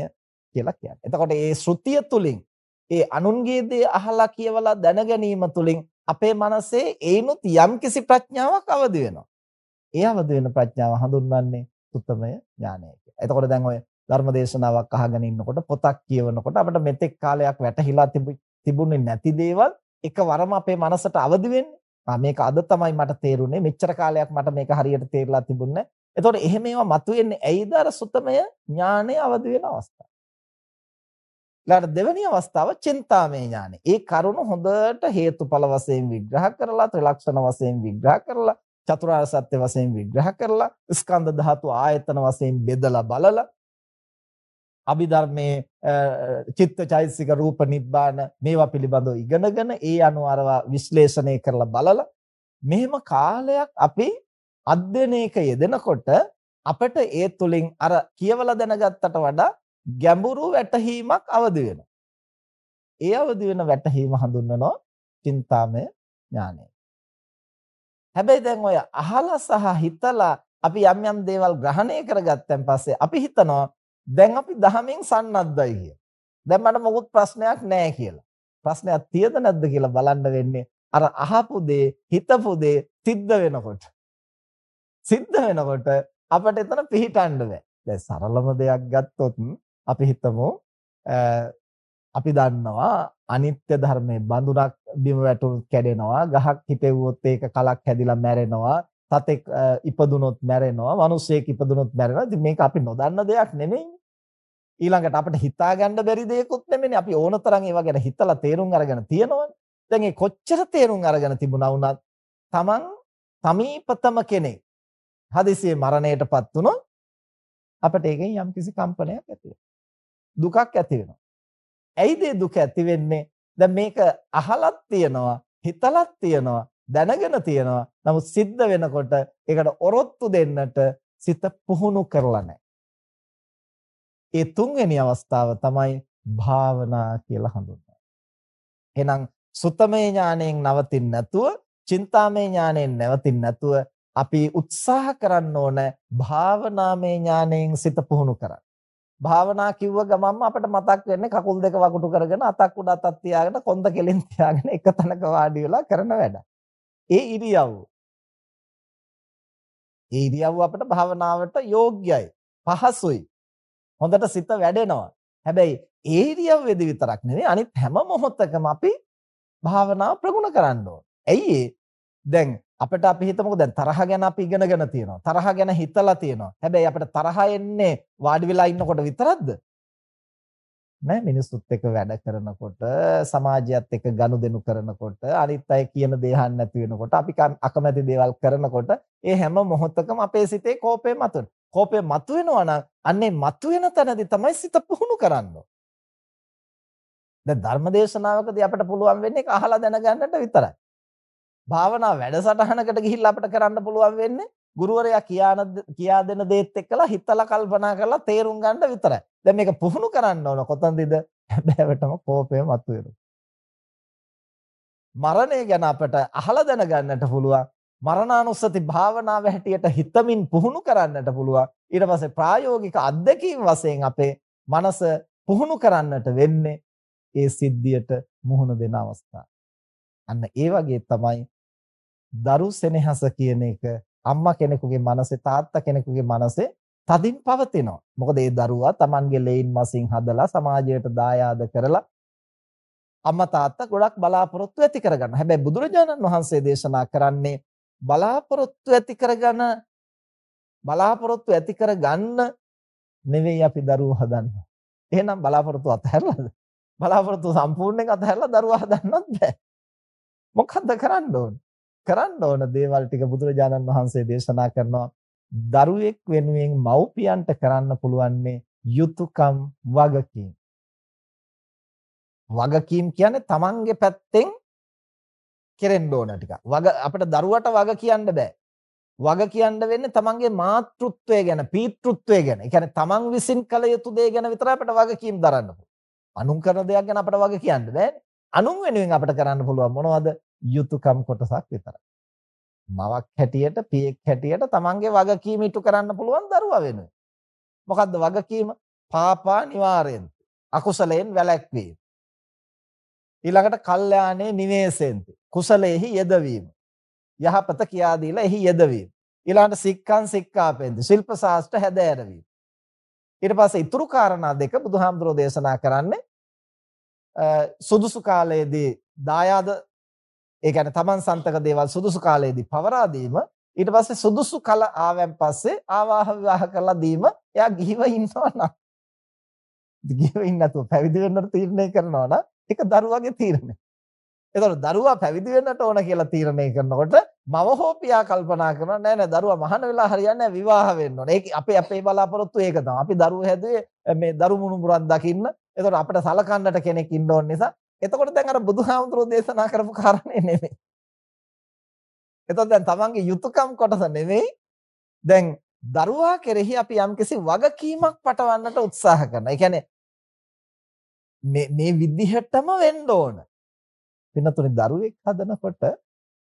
කියලා කියන්නේ. එතකොට ඒ ශ්‍රුතිය තුලින් ඒ අනුන්ගේ දේ අහලා කියවලා දැන ගැනීම තුලින් අපේ මනසේ ඒනුත් යම්කිසි ප්‍රඥාවක් අවදි වෙනවා. ඒ අවදි වෙන ප්‍රඥාව හඳුන්වන්නේ සුත්තමය ඥානය කියලා. එතකොට දැන් ඔය ධර්මදේශනාවක් අහගෙන ඉන්නකොට පොතක් කියවනකොට අපිට මෙතෙක් කාලයක් වැටහිලා තිබුණේ නැති දේවල් එකවරම අපේ මනසට අවදි වෙන්නේ. ආ මේක අද තමයි මට තේරුනේ. මෙච්චර කාලයක් මට මේක හරියට තේරලා තිබුණේ නැහැ. එතකොට එහෙම ඒවා මතුවෙන්නේ ඇයිද අර සුතමය ඥානය අවදි වෙන අවස්ථාව. ඊළඟ දෙවෙනි අවස්ථාව චින්තාමය ඥානෙ. ඒ කරුණ හොඳට හේතුඵල වශයෙන් විග්‍රහ කරලා ත්‍රිලක්ෂණ වශයෙන් විග්‍රහ කරලා චතුරාර්ය සත්‍ය වශයෙන් විග්‍රහ කරලා ස්කන්ධ ධාතු ආයතන වශයෙන් බෙදලා බලලා අභිධර්මයේ චිත්තචෛතසික රූප නිබ්බාන මේවා පිළිබඳව ඉගෙනගෙන ඒ අනුව අරවා විශ්ලේෂණය කරලා බලලා මෙහෙම කාලයක් අපි අධ්‍යයනයක යෙදෙනකොට අපිට ඒ තුලින් අර කියවලා දැනගත්තට වඩා ගැඹුරු වැටහීමක් අවදි වෙනවා. ඒ අවදි වෙන වැටහීම හඳුන්වනවා චින්තාමය ඥානය. හැබැයි දැන් ඔය අහලා සහ හිතලා අපි යම් යම් දේවල් ග්‍රහණය කරගත්තන් පස්සේ අපි හිතනවා දැන් අපි දහමින් සන්නද්ධයි කිය. දැන් මට මොකුත් ප්‍රශ්නයක් නැහැ කියලා. ප්‍රශ්නයක් තියද නැද්ද කියලා බලන්න වෙන්නේ අර අහපු දේ හිතපු දේ සිද්ධ වෙනකොට. සිද්ධ වෙනකොට අපිට එතන පිහිටන්න බෑ. දැන් සරලම දෙයක් ගත්තොත් අපි හිතමු අපි දන්නවා අනිත්‍ය ධර්මයේ බඳුනක් බිම වැටුනොත් කැඩෙනවා ගහක් හිටෙව්වොත් ඒක කලක් හැදිලා මැරෙනවා සතෙක් ඉපදුනොත් මැරෙනවා මිනිස්සෙක් ඉපදුනොත් මැරෙනවා. ඉතින් මේක අපි නොදන්න දෙයක් නෙමෙයි. ඊළඟට අපිට හිතා ගන්න බැරි දෙයක්වත් නෙමෙයි. අපි ඕනතරම් ඒවා ගැන හිතලා තේරුම් අරගෙන තියෙනවනේ. දැන් මේ කොච්චර තේරුම් අරගෙන තිබුණා වුණත් Taman සමීපතම කෙනෙක් හදිසියේ මරණයටපත් වුණොත් අපිට ඒකෙන් යම්කිසි කම්පනයක් ඇති වෙනවා. දුකක් ඇති වෙනවා. ඇයිද දුක ඇති වෙන්නේ? දැන් මේක අහලත් තියනවා, හිතලත් තියනවා, දැනගෙන තියනවා. නමුත් සිද්ධ වෙනකොට ඒකට ඔරොත්තු දෙන්නට සිත පුහුණු කරලා නැහැ. ඒ තුන්වෙනි අවස්ථාව තමයි භාවනා කියලා හඳුන්වන්නේ. එහෙනම් සුත්තමේ ඥාණයෙන් නවතින්න නැතුව, චින්තාමේ ඥාණයෙන් නැවතින්න නැතුව අපි උත්සාහ කරන්න ඕන භාවනාමේ ඥාණයෙන් සිත පුහුණු කරන්න. භාවනා කිව්ව ගමන්ම අපිට මතක් වෙන්නේ කකුල් දෙක වකුටු කරගෙන අතක් උඩ අතක් තියාගෙන කොන්ද කෙලින් තියාගෙන එක තැනක වාඩි වෙලා කරන වැඩ. ඒ ඉරියව්ව. ඒ ඉරියව්ව අපිට භාවනාවට යෝග්‍යයි. පහසුයි. හොඳට සිත වැඩෙනවා. හැබැයි ඒ ඉරියව්වේදී විතරක් නෙවෙයි අනිත් හැම මොහොතකම අපි භාවනාව ප්‍රගුණ කරන්න ඕන. ඇයි දැන් අපිට අපි හිතමුකෝ දැන් තරහ ගැන අපි ඉගෙනගෙන තියෙනවා. තරහ ගැන හිතලා තියෙනවා. හැබැයි අපිට තරහ එන්නේ වාඩි වෙලා ඉන්නකොට විතරක්ද? නෑ මිනිස්සුත් එක්ක වැඩ කරනකොට සමාජයත් එක්ක ගනුදෙනු කරනකොට අනිත් අය කියන දේ අහන්න නැති වෙනකොට අපි අකමැති දේවල් කරනකොට ඒ හැම මොහොතකම අපේ සිතේ කෝපය මතුවෙන. කෝපය මතුවෙනවා නම් අන්නේ මතුවෙන තැනදී තමයි සිත පුහුණු කරන්නේ. දැන් ධර්මදේශනාවකදී අපිට පුළුවන් වෙන්නේ ඒක අහලා දැනගන්නට විතරයි. භාවනා වැඩසටහනකට ගිහිල්ලා අපිට කරන්න පුළුවන් වෙන්නේ ගුරුවරයා කියාන කියා දෙන දේත් එක්කලා හිතලා කල්පනා කරලා තේරුම් ගන්න විතරයි. දැන් මේක පුහුණු කරන්න ඕන කොතනදද? හැබැයිවටම කෝපය මතුවෙනවා. මරණය ගැන අපට අහලා දැනගන්නට පුළුවන්. මරණානුස්සති භාවනාව හැටියට හිතමින් පුහුණු කරන්නට පුළුවන්. ඊට පස්සේ ප්‍රායෝගික අත්දැකීම් වශයෙන් අපේ මනස පුහුණු කරන්නට වෙන්නේ ඒ සිද්ධියට මුහුණ දෙන අවස්ථාව. අන්න ඒ වගේ තමයි දරු සෙනෙහස කියන එක අම්මා කෙනෙකුගේ මනසේ තාත්තා කෙනෙකුගේ මනසේ තදින් පවතිනවා. මොකද ඒ දරුවා Tamanගේ ලේන් මසින් හදලා සමාජයට දායාද කරලා අම්මා තාත්තා ගොඩක් බලාපොරොත්තු ඇති කරගන්න. හැබැයි බුදුරජාණන් වහන්සේ දේශනා කරන්නේ බලාපොරොත්තු ඇති කරගන බලාපොරොත්තු ඇති කරගන්න නෙවෙයි අපි දරුවෝ හදන්නේ. එහෙනම් බලාපොරොත්තු අතහැරලාද? බලාපොරොත්තු සම්පූර්ණයෙන් අතහැරලා දරුවා හදන්නත් බෑ. මොකද්ද කරන්න ඕනේ? කරන්න ඕන දේවල් ටික බුදුරජාණන් වහන්සේ දේශනා කරනවා දරුවෙක් වෙනුවෙන් මව්පියන්ට කරන්න පුළුවන්නේ යුතුයකම් වගකීම්. වගකීම් කියන්නේ තමන්ගේ පැත්තෙන් කෙරෙන්න ඕන ටික වග අපිට දරුවට වග කියන්න බෑ. වග කියන්න වෙන්නේ තමන්ගේ මාතෘත්වය ගැන පීතෘත්වය ගැන. ඒ කියන්නේ තමන් විසින් කළ යුතු දේ ගැන විතරයි අපිට වගකීම් දරන්න පුළුවන්. අනුන් කරන දෙයක් ගැන අපිට වග කියන්න බෑනේ. අනුන් වෙනුවෙන් අපිට කරන්න පුළුවන් මොනවද? යුතුයකම් කොටසක් විතරයි. මවක් හැටියට පියෙක් හැටියට තමන්ගේ වගකීම ඉටු කරන්න පුළුවන් දරුවා වෙනුවෙන්. මොකද්ද වගකීම? පාපා නිවාරයෙන්. අකුසලයෙන් වැළැක්වීම. ඊළඟට කල්යාණේ නිවේසෙන්ති. කුසලයේහි යෙදවීම. යහපත කියා දීලා එහි යෙදවීම. ඊළඟට සික්ඛං සික්ඛාපෙන්ති. ශිල්ප ශාස්ත්‍ර හැදෑරවීම. ඊට පස්සේ ඊතුරු කාරණා දෙක බුදුහාමුදුරෝ දේශනා කරන්නේ සුදුසු කාලයේදී දායාද ඒ කියන්නේ තමන් සන්තක දේවල් සුදුසු කාලයේදී පවරා දීම ඊට පස්සේ සුදුසු කල ආවෙන් පස්සේ ආවාහ විවාහ කරලා දීම එයා ගිහිව ඉන්නවා නම් ගිහිව ඉන්න නැතුව පැවිදි වෙන්නට තීරණය කරනවා නම් ඒක දරුවගේ තීරණය. එතකොට දරුවා පැවිදි වෙන්නට ඕන කියලා තීරණය කරනකොට මව හෝ පියා කල්පනා කරනවා නෑ නෑ දරුවා මහාන වෙලා හරියන්නේ නැහැ විවාහ වෙන්න ඕන. ඒක අපේ අපේ බලාපොරොත්තු ඒක තමයි. අපි දරුවෝ හැදුවේ මේ දරු මුණුබුරක් දකින්න. එතකොට අපිට සලකන්නට කෙනෙක් ඉන්න ඕන නිසා එතකොට දැන් අර බුදුහාමුදුරෝ දේශනා කරපු කාරණේ නෙමෙයි. එතකොට දැන් තමන්ගේ යුතුයකම් කොටස නෙමෙයි. දැන් දරුවා කෙරෙහි අපි යම්කිසි වගකීමක් පටවන්නට උත්සාහ කරනවා. ඒ කියන්නේ මේ මේ විදිහටම වෙන්න ඕන. වෙනතුනේ දරුවෙක් හදනකොට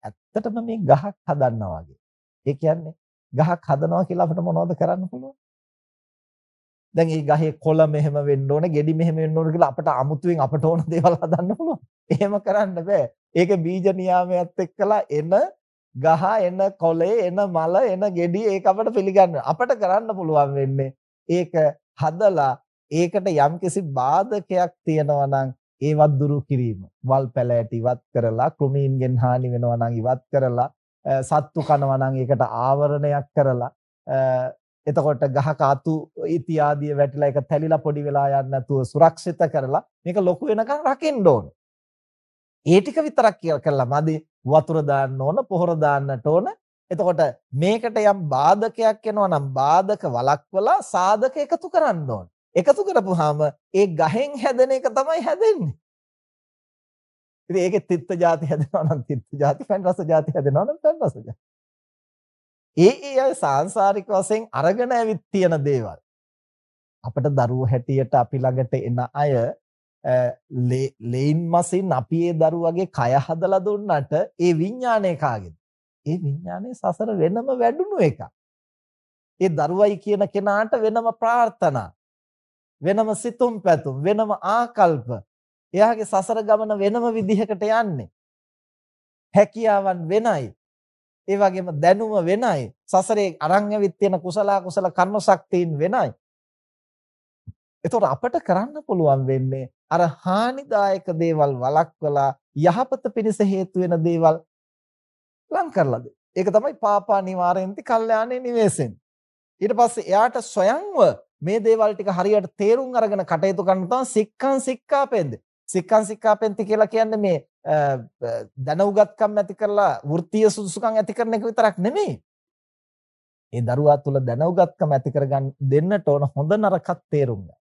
ඇත්තටම මේ ගහක් හදනවා වගේ. ඒ කියන්නේ ගහක් හදනවා කියලා අපිට මොනවද කරන්න පුළුවන්? දැන් මේ ගහේ කොළ මෙහෙම වෙන්න ඕනේ, ගෙඩි මෙහෙම වෙන්න ඕනේ කියලා අපිට අමුතුවෙන් අපට ඕන දේවල් හදන්න පුළුවන්. එහෙම කරන්න බෑ. ඒක බීජ නියාමයත් එක්කලා එන ගහ, එන කොළේ, එන මල, එන ගෙඩි ඒක අපිට පිළිගන්න. අපිට කරන්න පුළුවන් වෙන්නේ ඒක හදලා ඒකට යම්කිසි බාධකයක් තියෙනවා නම් ඒවත් දුරු කිරීම. වල් පැලෑටි ඉවත් කරලා, කෘමීන්ගෙන් හානි වෙනවා නම් ඉවත් කරලා, සත්තු කනවා නම් ඒකට ආවරණයක් කරලා එතකොට ගහක අතු ඉති ආදිය වැටිලා ඒක තැලිලා පොඩි වෙලා යන්නේ නැතුව සුරක්ෂිත කරලා මේක ලොකු වෙනකන් රකින්න ඕන. ඒ ටික විතරක් කියලා කරලා මදි වතුර දාන්න ඕන පොහොර දාන්නට ඕන. එතකොට මේකට යම් බාධකයක් එනවා නම් බාධක වළක්වලා සාධක එකතු කරන්න ඕන. එකතු කරපුවාම ඒ ගහෙන් හැදෙන එක තමයි හැදෙන්නේ. ඉතින් ඒකේ තිත්ත જાති හැදෙනවා නම් තිත්ත જાති, පැන් රස જાති හැදෙනවා නම් පැන් රස જાති. ඒ ඒ අය සාංශාරික වශයෙන් අරගෙන ඇවිත් තියෙන දේවල්. අපිට දරුවෝ හැටියට අපි ළඟට එන අය ලේන් මසින් අපි ඒ දරුවගේ කය හදලා දුන්නට ඒ විඥානය කාගේද? ඒ විඥානේ සසර වෙනම වැඩුණු එකක්. ඒ දරුවයි කියන කෙනාට වෙනම ප්‍රාර්ථනා වෙනම සිතුම් පැතුම් වෙනම ආකල්ප එයාගේ සසර ගමන වෙනම විදිහකට යන්නේ හැකියාවන් වෙනයි ඒ වගේම දැනුම වෙනයි. සසරේ අරන් ඇවිත් තියෙන කුසල කුසල කර්ම ශක්තියින් වෙනයි. එතකොට අපිට කරන්න පුළුවන් වෙන්නේ අර හානිදායක දේවල් වළක්වලා යහපත පිණිස හේතු වෙන දේවල් ලං කරලාද. ඒක තමයි පාපා නිවාරෙන්ති කල්යාණේ නිවේසෙන්. ඊට පස්සේ එයාට ස්වයංව මේ දේවල් ටික හරියට තේරුම් අරගෙන කටයුතු කරන තමයි සික්ඛං සික්ඛාපෙන්ද. සික්ඛං සික්ඛාපෙන්ති කියලා කියන්නේ මේ දැනුගත්කම් ඇති කරලා වෘත්තීය සුදුසුකම් ඇති කරන එක විතරක් නෙමෙයි. ඒ දරුවා තුල දැනුගත්කම ඇති කරගන්න දෙන්නට ඕන හොඳ නරකත් තේරුම් ගන්න.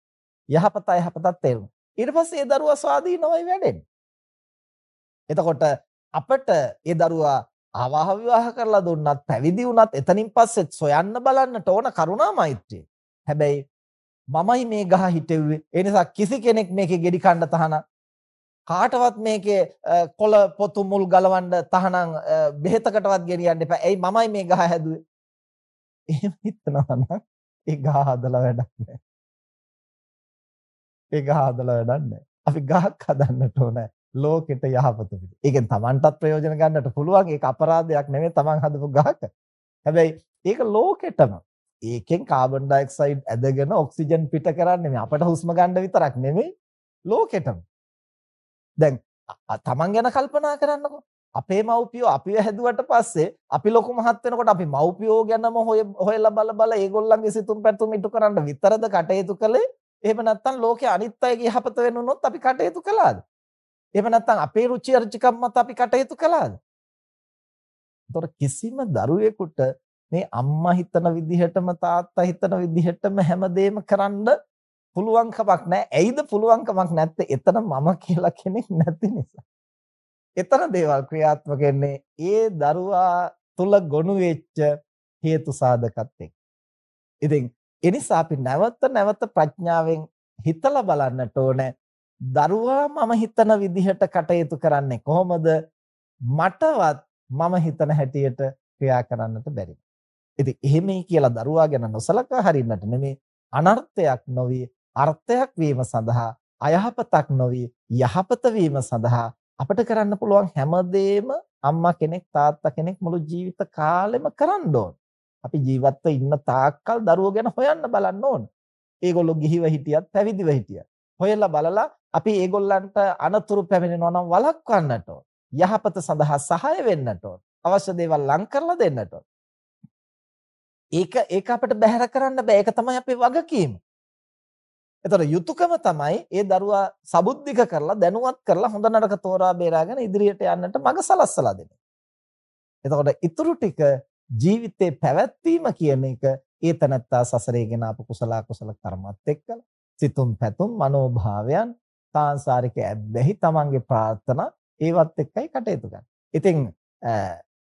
යහපත යහපතත් තේරුම්. ඊට පස්සේ ඒ දරුවා ස්වාධීනවයි වැඩෙන්නේ. එතකොට අපිට ඒ දරුවා ආවාහ විවාහ කරලා දුන්නත් පැවිදි වුණත් එතනින් පස්සෙත් සොයන්න බලන්නට ඕන කරුණා මෛත්‍රිය. හැබැයි මමයි මේ ගහ හිටෙව්වේ. ඒ නිසා කිසි කෙනෙක් මේකේ ගෙඩි කන්න තහනම් කාටවත් මේකේ කොළ පොතු මුල් ගලවන්න තහනම් බෙහෙතකටවත් ගෙනියන්න එපා. එයි මමයි මේ ගහ හැදුවේ. එහෙම හිතනවා නම් ඒ ගහ හදලා වැඩක් නැහැ. ඒ ගහ හදලා වැඩක් නැහැ. අපි ගහක් හදන්නට ඕනේ. ලෝකෙට යහපත පිට. ඒකෙන් Tamanටත් ප්‍රයෝජන ගන්නට පුළුවන්. ඒක අපරාධයක් නෙමෙයි Taman හදපු ගහක. හැබැයි ඒක ලෝකෙටම. ඒකෙන් කාබන් ඩයොක්සයිඩ් ඇදගෙන ඔක්සිජන් පිට කරන්නේ මේ අපට හුස්ම ගන්න විතරක් නෙමෙයි ලෝකෙටම. දැන් තමන් ගැන කල්පනා කරන්නකෝ. අපේ මව්පියෝ අපිව හැදුවට පස්සේ අපි ලොකු මහත් වෙනකොට අපි මව්පියෝ ගැනම හොයලා බල බල ඒගොල්ලන්ගේ සිතුම් පැතුම් ඉටු කරන්න විතරද කටයුතු කළේ? එහෙම නැත්නම් ලෝකේ අනිත් අයගේ යහපත වෙනුනොත් අපි කටයුතු කළාද? එහෙම නැත්නම් අපේ රුචි අරුචිකම් මත අපි කටයුතු කළාද? ඒතොර කිසිම දරුවෙකුට මේ අම්මා හිතන විදිහටම තාත්තා හිතන විදිහටම හැමදේම කරන්න පුළුවන් කමක් නැහැ. ඇයිද පුළුවන් කමක් නැත්තේ? එතන මම කියලා කෙනෙක් නැති නිසා. එතන දේවල් ක්‍රියාත්මක වෙන්නේ ඒ දරුවා තුල ගොනු වෙච්ච හේතු සාධකත් එක්ක. ඉතින් ඒ නිසා අපි නැවත නැවත ප්‍රඥාවෙන් හිතලා බලන්නට ඕනේ. දරුවා මම හිතන විදිහට කටයුතු කරන්නේ කොහොමද? මටවත් මම හිතන හැටියට ක්‍රියා කරන්නට බැරි. ඉතින් එහෙමයි කියලා දරුවා ගැන නොසලකා හරින්නට නෙමේ අනර්ථයක් නොවේ අර්ථයක් වීම සඳහා අයහපතක් නොවි යහපත වීම සඳහා අපිට කරන්න පුළුවන් හැමදේම අම්මා කෙනෙක් තාත්තා කෙනෙක් මුළු ජීවිත කාලෙම කරන්න ඕන. අපි ජීවත්ව ඉන්න තාක්කල් දරුවෝ ගැන හොයන්න බලන්න ඕන. ඒගොල්ලෝ ගිහිව හිටියත් පැවිදිව හිටියත්. හොයලා බලලා අපි ඒගොල්ලන්ට අනතුරු පැමිණෙනවා නම් වළක්වන්නට ඕන. යහපත සඳහා සහාය වෙන්නට ඕන. අවශ්‍ය දේවල් ලං කරලා දෙන්නට ඕන. ඒක ඒක අපිට බැහැර කරන්න බෑ. ඒක තමයි අපේ වගකීම. එතකොට යුතුයකම තමයි ඒ දරුවා සබුද්ධික කරලා දැනුවත් කරලා හොඳ නරක තෝරා බේරාගෙන ඉදිරියට යන්නට මඟ සලස්සලා දෙන්න. එතකොට ඊටු ටික ජීවිතේ පැවැත්වීම කියන එක ඒ තනත්තා සසරේගෙන ආපු කුසල කුසල කර්මත් එක්කලා සිතුම් පැතුම් මනෝභාවයන් තාංශාරික ඇබ්බැහි තමන්ගේ ප්‍රාර්ථනා ඒවත් එක්කයි කටයුතු කරන්නේ. ඉතින්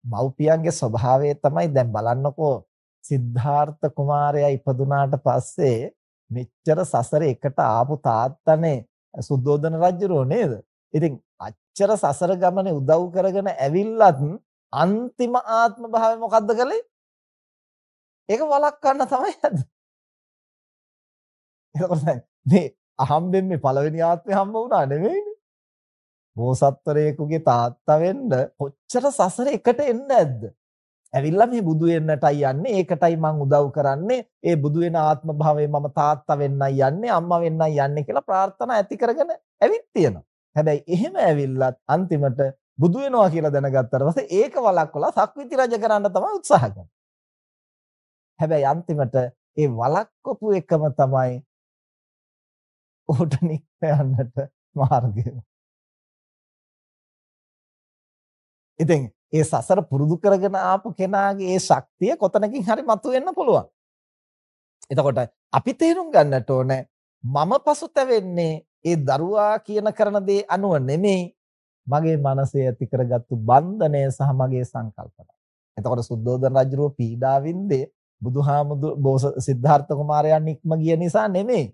මව්පියන්ගේ ස්වභාවය තමයි දැන් බලන්නකෝ සිද්ධාර්ථ කුමාරයා ඉපදුනාට පස්සේ මෙච්චර සසර එකට ආපු තාත්තනේ සුද්ධෝදන රජුරෝ නේද? ඉතින් අච්චර සසර ගමනේ උදව් කරගෙන ඇවිල්ලත් අන්තිම ආත්ම භාවය මොකද්ද කළේ? ඒක වළක්වන්න තමයි හද. එතකොට මේ අහම්බෙන් මේ පළවෙනි ආත්මේ හම්බ වුණා නෙවෙයිනේ. බෝසත්වරයෙකුගේ තාත්තා වෙන්න කොච්චර සසර එකට එන්න ඇද්ද? ඇවිල්ලා මේ බුදු වෙන්නටයි යන්නේ. ඒකටයි මං උදව් කරන්නේ. ඒ බුදු වෙන ආත්ම භාවයේ මම තාත්තා වෙන්නයි යන්නේ, අම්මා වෙන්නයි යන්නේ කියලා ප්‍රාර්ථනා ඇති කරගෙන ඇවිත් තියෙනවා. හැබැයි එහෙම ඇවිල්ලත් අන්තිමට බුදු වෙනවා කියලා දැනගත්තට පස්සේ ඒක වළක්වලා සක්විති රජ කරන්න තමයි උත්සාහ කරන්නේ. හැබැයි අන්තිමට ඒ වළක්වපු එකම තමයි ඌට නික්මයන්ට මාර්ගය. ඉතින් ඒ සසර පුරුදු කරගෙන ආපු කෙනාගේ ඒ ශක්තිය කොතනකින් හරි මතුවෙන්න පුළුවන්. එතකොට අපි තේරුම් ගන්නට ඕනේ මම පසුතැවෙන්නේ ඒ දරුවා කියන කරන දේ අනුව නෙමෙයි මගේ මනසේ ඇති කරගත්තු බන්ධනය සහ මගේ සංකල්පන. එතකොට සුද්ධෝදන රජුව පීඩාවින්දේ බුදුහාමුදුර සිද්ධාර්ථ කුමාරයා නික්ම ගිය නිසා නෙමෙයි.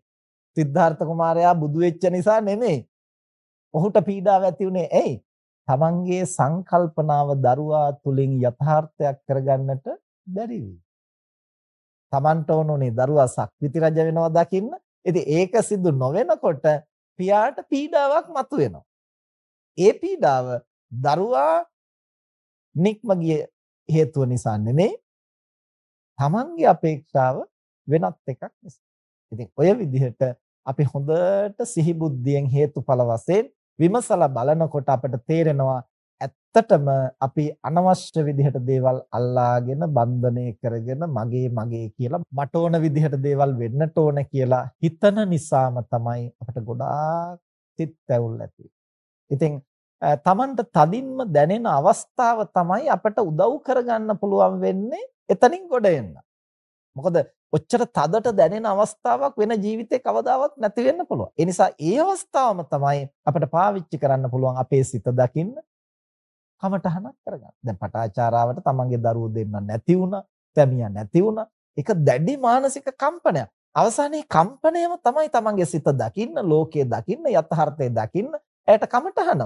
සිද්ධාර්ථ කුමාරයා බුදු වෙච්ච නිසා නෙමෙයි. ඔහුට පීඩාව ඇති උනේ ඇයි? තමන්ගේ සංකල්පනාව දරුවා තුලින් යථාර්ථයක් කරගන්නට බැරි වෙයි. තමන්ට ඕනෝනේ දරුවා සක්විති රජ වෙනවා දකින්න. ඉතින් ඒක සිදු නොවෙනකොට පියාට පීඩාවක් මතුවෙනවා. ඒ පීඩාව දරුවා නික්ම ගිය හේතුව නිසා නෙමෙයි තමන්ගේ අපේක්ෂාව වෙනත් එකක් නිසා. ඉතින් ඔය විදිහට අපි හොඳට සිහි බුද්ධියෙන් හේතුඵල වශයෙන් විමසලා බලනකොට අපිට තේරෙනවා ඇත්තටම අපි අනවශ්‍ය විදිහට දේවල් අල්ලාගෙන බන්ධනය කරගෙන මගේ මගේ කියලා මට ඕන විදිහට දේවල් වෙන්නට ඕන කියලා හිතන නිසාම තමයි අපිට ගොඩාක් සිත් ඇවුල් ඇති. ඉතින් තමන්ට තදින්ම දැනෙන අවස්ථාව තමයි අපට උදව් කරගන්න පුළුවන් වෙන්නේ එතනින් ගොඩ එන්න. මොකද ඔච්චර තදට දැනෙන අවස්ථාවක් වෙන ජීවිතේ කවදාවත් නැති වෙන්න පුළුවන්. ඒ නිසා ඒ අවස්ථාවම තමයි අපිට පාවිච්චි කරන්න පුළුවන් අපේ සිත දකින්න කමටහනක් කරගන්න. දැන් පටාචාරාවට තමන්ගේ දරුවෝ දෙන්න නැති වුණා, පැමියා නැති වුණා. ඒක දැඩි මානසික කම්පනයක්. අවසානයේ කම්පණයම තමයි තමන්ගේ සිත දකින්න, ලෝකය දකින්න, යථාර්ථය දකින්න, ඇයට කමටහන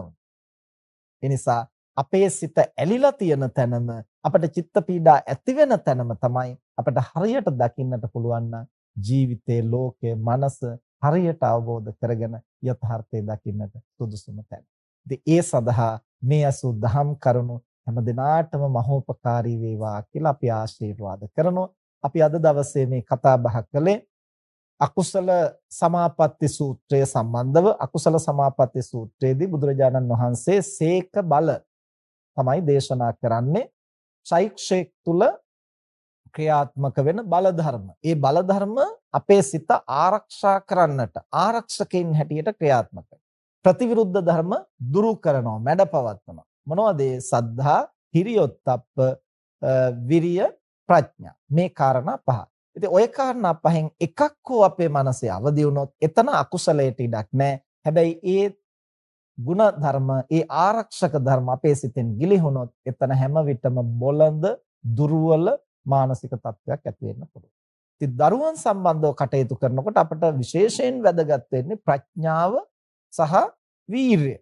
ඒ නිසා අපේ සිත ඇලිලා තියෙන තැනම අපට චිත්ත පීඩා ඇති වෙන තැනම තමයි අපිට හරියට දකින්නට පුළුවන් නම් ජීවිතේ ලෝකයේ මනස හරියට අවබෝධ කරගෙන යථාර්ථය දකින්නට සුදුසුම තැන. ඉතින් ඒ සඳහා මේ අසු දහම් කරුණු හැම දිනාටම මහෝපකාරී වේවා කියලා අපි ආශිර්වාද කරනවා. අපි අද දවසේ මේ කතා බහ කළේ අකුසල සමාපatti සූත්‍රය සම්බන්ධව අකුසල සමාපatti සූත්‍රයේදී බුදුරජාණන් වහන්සේ සීක බල තමයි දේශනා කරන්නේ චෛක්ෂයක් තුල ක්‍රියාත්මක වෙන බලධර්ම. ඒ බලධර්ම අපේ සිත ආරක්ෂා කරන්නට ආරක්ෂකයින් හැටියට ක්‍රියාත්මක ප්‍රතිවිරුද්ධ ධර්ම දුරු කරනවා, මැඩපවත්වනවා. මොනවද ඒ සද්ධා, හිරියොත්ප්ප, විරිය, ප්‍රඥා. මේ කාරණා පහ. ඉතින් ওই කාරණා පහෙන් එකක් හෝ අපේ මනසේ අවදි වුණොත් එතන අකුසලයට ඉඩක් නැහැ. හැබැයි ඒ ගුණ ධර්ම ඒ ආරක්ෂක ධර්ම අපේ සිතෙන් ගිලිහුනොත් එතන හැම විටම බොළඳ දුර්වල මානසික තත්වයක් ඇති වෙන්න පුළුවන්. ඉතින් දරුවන් සම්බන්ධව කටයුතු කරනකොට අපට විශේෂයෙන් වැදගත් වෙන්නේ ප්‍රඥාව සහ වීරිය.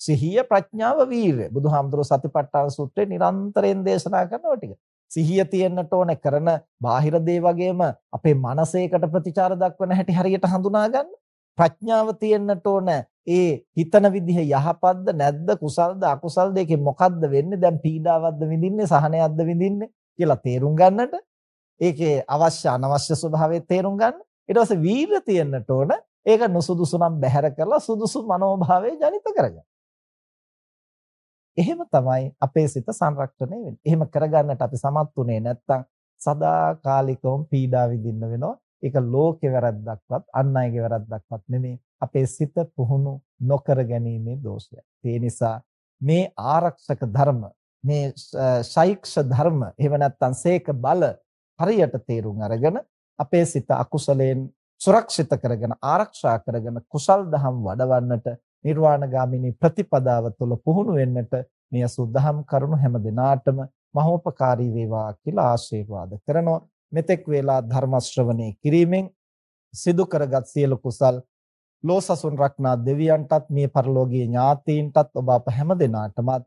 සිහිය ප්‍රඥාව වීරිය. බුදුහාමුදුරුවෝ සතිපට්ඨාන සූත්‍රයේ නිරන්තරයෙන් දේශනා කරනවා ටික. සිහිය තියෙන්නට ඕනේ කරන බාහිර දේ වගේම අපේ මනසේකට ප්‍රතිචාර දක්වන හැටි හරියට හඳුනා ගන්න. ප්‍රඥාව තියෙන්නට ඕන ඒ හිතන විදිහ යහපත්ද නැද්ද කුසල්ද අකුසල්ද ඒකේ මොකද්ද වෙන්නේ දැන් පීඩාවක්ද විඳින්නේ සහනයක්ද විඳින්නේ කියලා තේරුම් ගන්නට ඒකේ අවශ්‍ය අනවශ්‍ය ස්වභාවය තේරුම් ගන්න ඊට පස්සේ වීරිය තියෙන්නට ඕන ඒක නුසුදුසු නම් බැහැර කරලා සුදුසු මනෝභාවය ජනිත කරගන්න. එහෙම තමයි අපේ සිත සංරක්ෂණය වෙන්නේ. එහෙම කරගන්නට අපි සමත් උනේ නැත්නම් සදාකාලිකවම පීඩා විඳින්න වෙනවා. ඒක ලෝකේ වැරද්දක්වත් අන් අයගේ වැරද්දක්වත් නෙමෙයි. අපේ සිත පුහුණු නොකර ගැනීමේ දෝෂය. ඒ නිසා මේ ආරක්ෂක ධර්ම, මේ ශෛක්ෂ ධර්ම, එහෙම නැත්නම් සේක බල හරියට තේරුම් අරගෙන අපේ සිත අකුසලයෙන් සුරක්ෂිත කරගෙන ආරක්ෂා කරගෙන කුසල් දහම් වඩවන්නට නිර්වාණගාමිනී ප්‍රතිපදාව තුළ පුහුණු වෙන්නට මේ සුද්ධහම් කරුණු හැම දිනාටම මහෝපකාරී වේවා කියලා ආශිර්වාද කරනවා. මෙතෙක් වේලා ධර්ම ශ්‍රවණේ කිරීමෙන් සිදු කරගත් සියලු කුසල් ලෝසසුන් රක්නා දෙවියන්ටත් මේ පරලෝකීය ඥාතීන්ටත් ඔබ අප හැම දිනාටමත්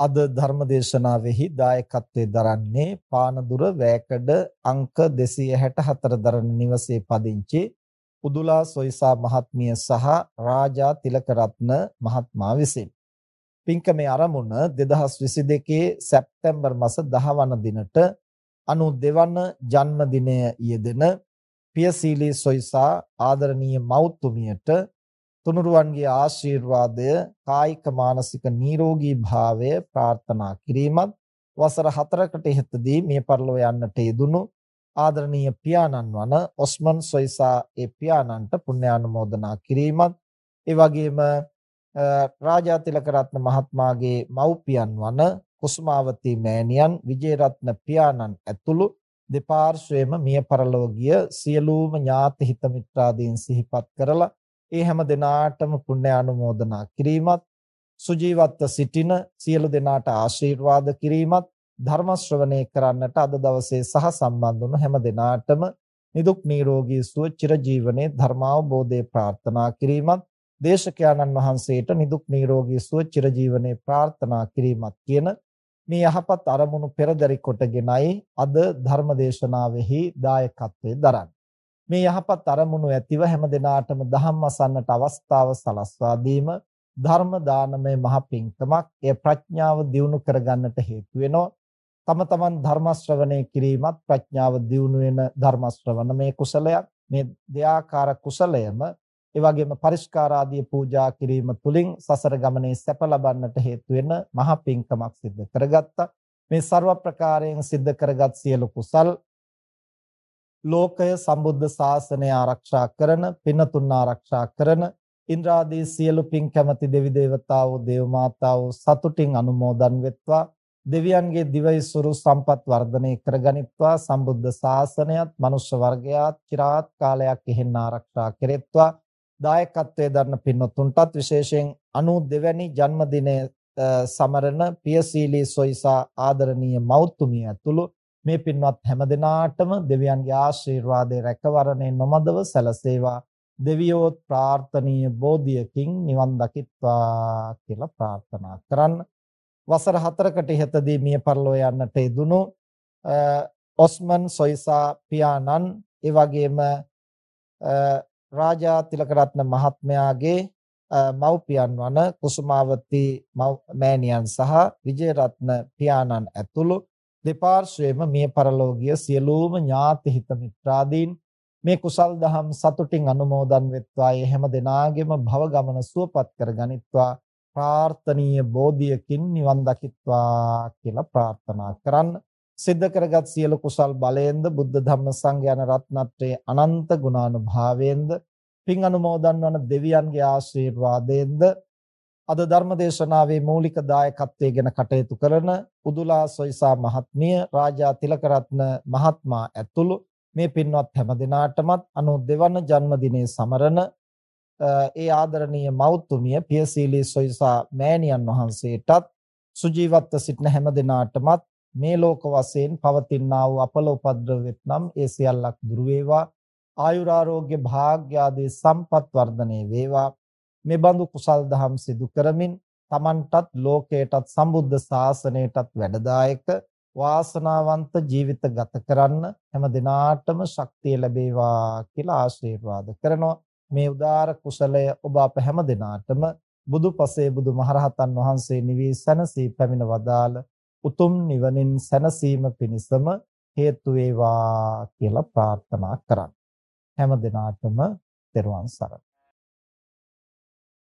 අද ධර්මදේශනාවෙහි දායකත්වයේ දරන්නේ පානදුර වැකඩ අංක 264 දරන නිවසේ පදිංචි උදුලා සොයිසා මහත්මිය සහ රාජා තිලකරත්න මහත්මයා විසිනි. පින්කමේ ආරමුණ 2022 සැප්තැම්බර් මාස 10 වන දිනට 92 වන ජන්මදිනය යෙදෙන පියසීලී සොයිසා ආදරණීය මව්තුමියට තුනුරුවන්ගේ ආශිර්වාදය කායික මානසික නිරෝගී භාවය ප්‍රාර්ථනා කිරීමත් වසර 4කට ඉහතදී මිය පරලොව යන්නට යෙදුණු ආදරණීය පියාණන් වන ඔස්මන් සොයිසා ඒ පියාණන්ට පුණ්‍යානුමෝදනා කිරීමත් ඒ වගේම රාජාතිලක රත්න මහත්මයාගේ මව්පියන් වන කුසුමාවතී මෑණියන් විජේරත්න පියාණන් ඇතුළු දෙපාර්ශ්වයේම මිය පරලෝකීය සියලුම ඥාති හිත මිත්‍රාදීන් සිහිපත් කරලා ඒ හැම දිනාටම පුණ්‍ය ආනුමෝදනා කිරීමත් සුජීවත්ව සිටින සියලු දෙනාට ආශිර්වාද කිරීමත් ධර්ම ශ්‍රවණය කරන්නට අද දවසේ සහ සම්බන්ධ වුණු හැම දිනාටම නිදුක් නිරෝගී සුව චිරජීවනයේ ධර්මාවබෝධය ප්‍රාර්ථනා කිරීමත් දේශකයන්න් වහන්සේට නිදුක් නිරෝගී සුව චිරජීවනයේ ප්‍රාර්ථනා කිරීමත් කියන මේ යහපත් අරමුණු පෙරදරි කොටගෙනයි අද ධර්ම දේශනාවෙහි දායකත්වයේ දරන්නේ. මේ යහපත් අරමුණු ඇතිව හැම දිනාටම ධම්ම අසන්නට අවස්ථාව සලස්වා දීම ධර්ම දානමය මහ පිංකමක්. එය ප්‍රඥාව දියුණු කරගන්නට හේතු වෙනවා. තම තමන් ධර්ම ශ්‍රවණය කිරීමත් ප්‍රඥාව දියුණු වෙන ධර්ම ශ්‍රවණමය කුසලයක්. මේ දෙආකාර කුසලයම ඒ වගේම පරිස්කාර ආදී පූජා කිරීම තුළින් සසර ගමනේ සැප ලබන්නට හේතු වෙන මහ පිංකමක් සිද්ධ කරගත්තා. මේ ਸਰව ප්‍රකාරයෙන් සිද්ධ කරගත් සියලු කුසල් ලෝකය සම්බුද්ධ ශාසනය ආරක්ෂා කරන, පිනතුන් ආරක්ෂා කරන ඉන්ද්‍රාදී සියලු පින් කැමැති දෙවි දේවතාවෝ, දේව මාතාවෝ සතුටින් අනුමෝදන් වෙත්වා. දෙවියන්ගේ දිවයිසුරු සම්පත් වර්ධනය කරගනිත්වා සම්බුද්ධ ශාසනයත් මනුෂ්‍ය වර්ගයාත් চিරාත් කාලයක් එහෙන් ආරක්ෂා කෙරෙත්වා දායකත්වයේ දරන පින්වත්තුන්ටත් විශේෂයෙන් 92 වැනි ජන්මදිනය සමරන පියසීලී සොයිසා ආදරණීය මෞතුමිය ඇතුළු මේ පින්වත් හැමදෙනාටම දෙවියන්ගේ ආශිර්වාදයේ රැකවරණය නොමදව සැලසේවා. දෙවියෝත් ප්‍රාර්ථනීය බෝධියකින් නිවන් දකිත්වා කියලා ප්‍රාර්ථනා කරන්න. වසර 4කට ඉහතදී මිය පරලෝ යන්නට යෙදුණු ඔස්මන් සොයිසා පියාණන් ඒ වගේම රාජා තිලකරත්න මහත්මයාගේ මව්පියන් වන කුසුමාවති මෑණියන් සහ විජයරත්න පියාණන් ඇතුළු දෙපාර්ශ්වයේම මිය පරලෝකීය සියලුම ඥාති හිත මිත්‍රාදීන් මේ කුසල් දහම් සතුටින් අනුමෝදන් වෙත්වා. ඒ හැම දෙනාගේම භව ගමන සුවපත් කර ගනිත්වා ප්‍රාර්ථනීය බෝධියකින් නිවන් දකිත්වා කියලා ප්‍රාර්ථනා කරන්න. සිද්ධ කරගත් සියලු කුසල් බලයෙන්ද බුද්ධ ධම්ම සංඝ යන රත්නත්‍රයේ අනන්ත ගුණානුභාවයෙන්ද පින් අනුමෝදන් වන දෙවියන්ගේ ආශිර්වාදයෙන්ද අද ධර්මදේශනාවේ මූලික දායකත්වයේ ගැන කටයුතු කරන උදුලා සොයිසා මහත්මිය රාජා තිලකරත්න මහත්මයා ඇතුළු මේ පින්වත් හැම දිනාටමත් 92 වන ජන්මදිනයේ සමරන ඒ ආදරණීය මෞතුමිය පියසීලී සොයිසා මෑණියන් වහන්සේටත් සුජීවත්ව සිටින හැම දිනාටමත් මේ ලෝක වශයෙන් පවතිනා වූ අපල උපද්‍රව වෙත්නම් ඒ සියල්ලක් දුරු වේවා. ආයුරාෝග්‍ය භාග්ය ආදී සම්පත් වර්ධනයේ වේවා. මේ බඳු කුසල් දහම් සිදු කරමින් තමන්ටත් ලෝකයටත් සම්බුද්ධ ශාසනයටත් වැඩදායක වාසනාවන්ත ජීවිත ගත කරන්න හැම දිනාටම ශක්තිය ලැබේවා කියලා ආශිර්වාද කරනවා. මේ උදාාර කුසලය ඔබ අප හැම දිනාටම බුදුපසේ බුදුමහරහතන් වහන්සේ නිවී සැනසී පැමිණ වදාළ උතුම් නිවනින් සැනසීම පිණිසම හේතු වේවා කියලා ප්‍රාර්ථනා කරන්න. හැම දිනාටම තෙරුවන් සරණයි.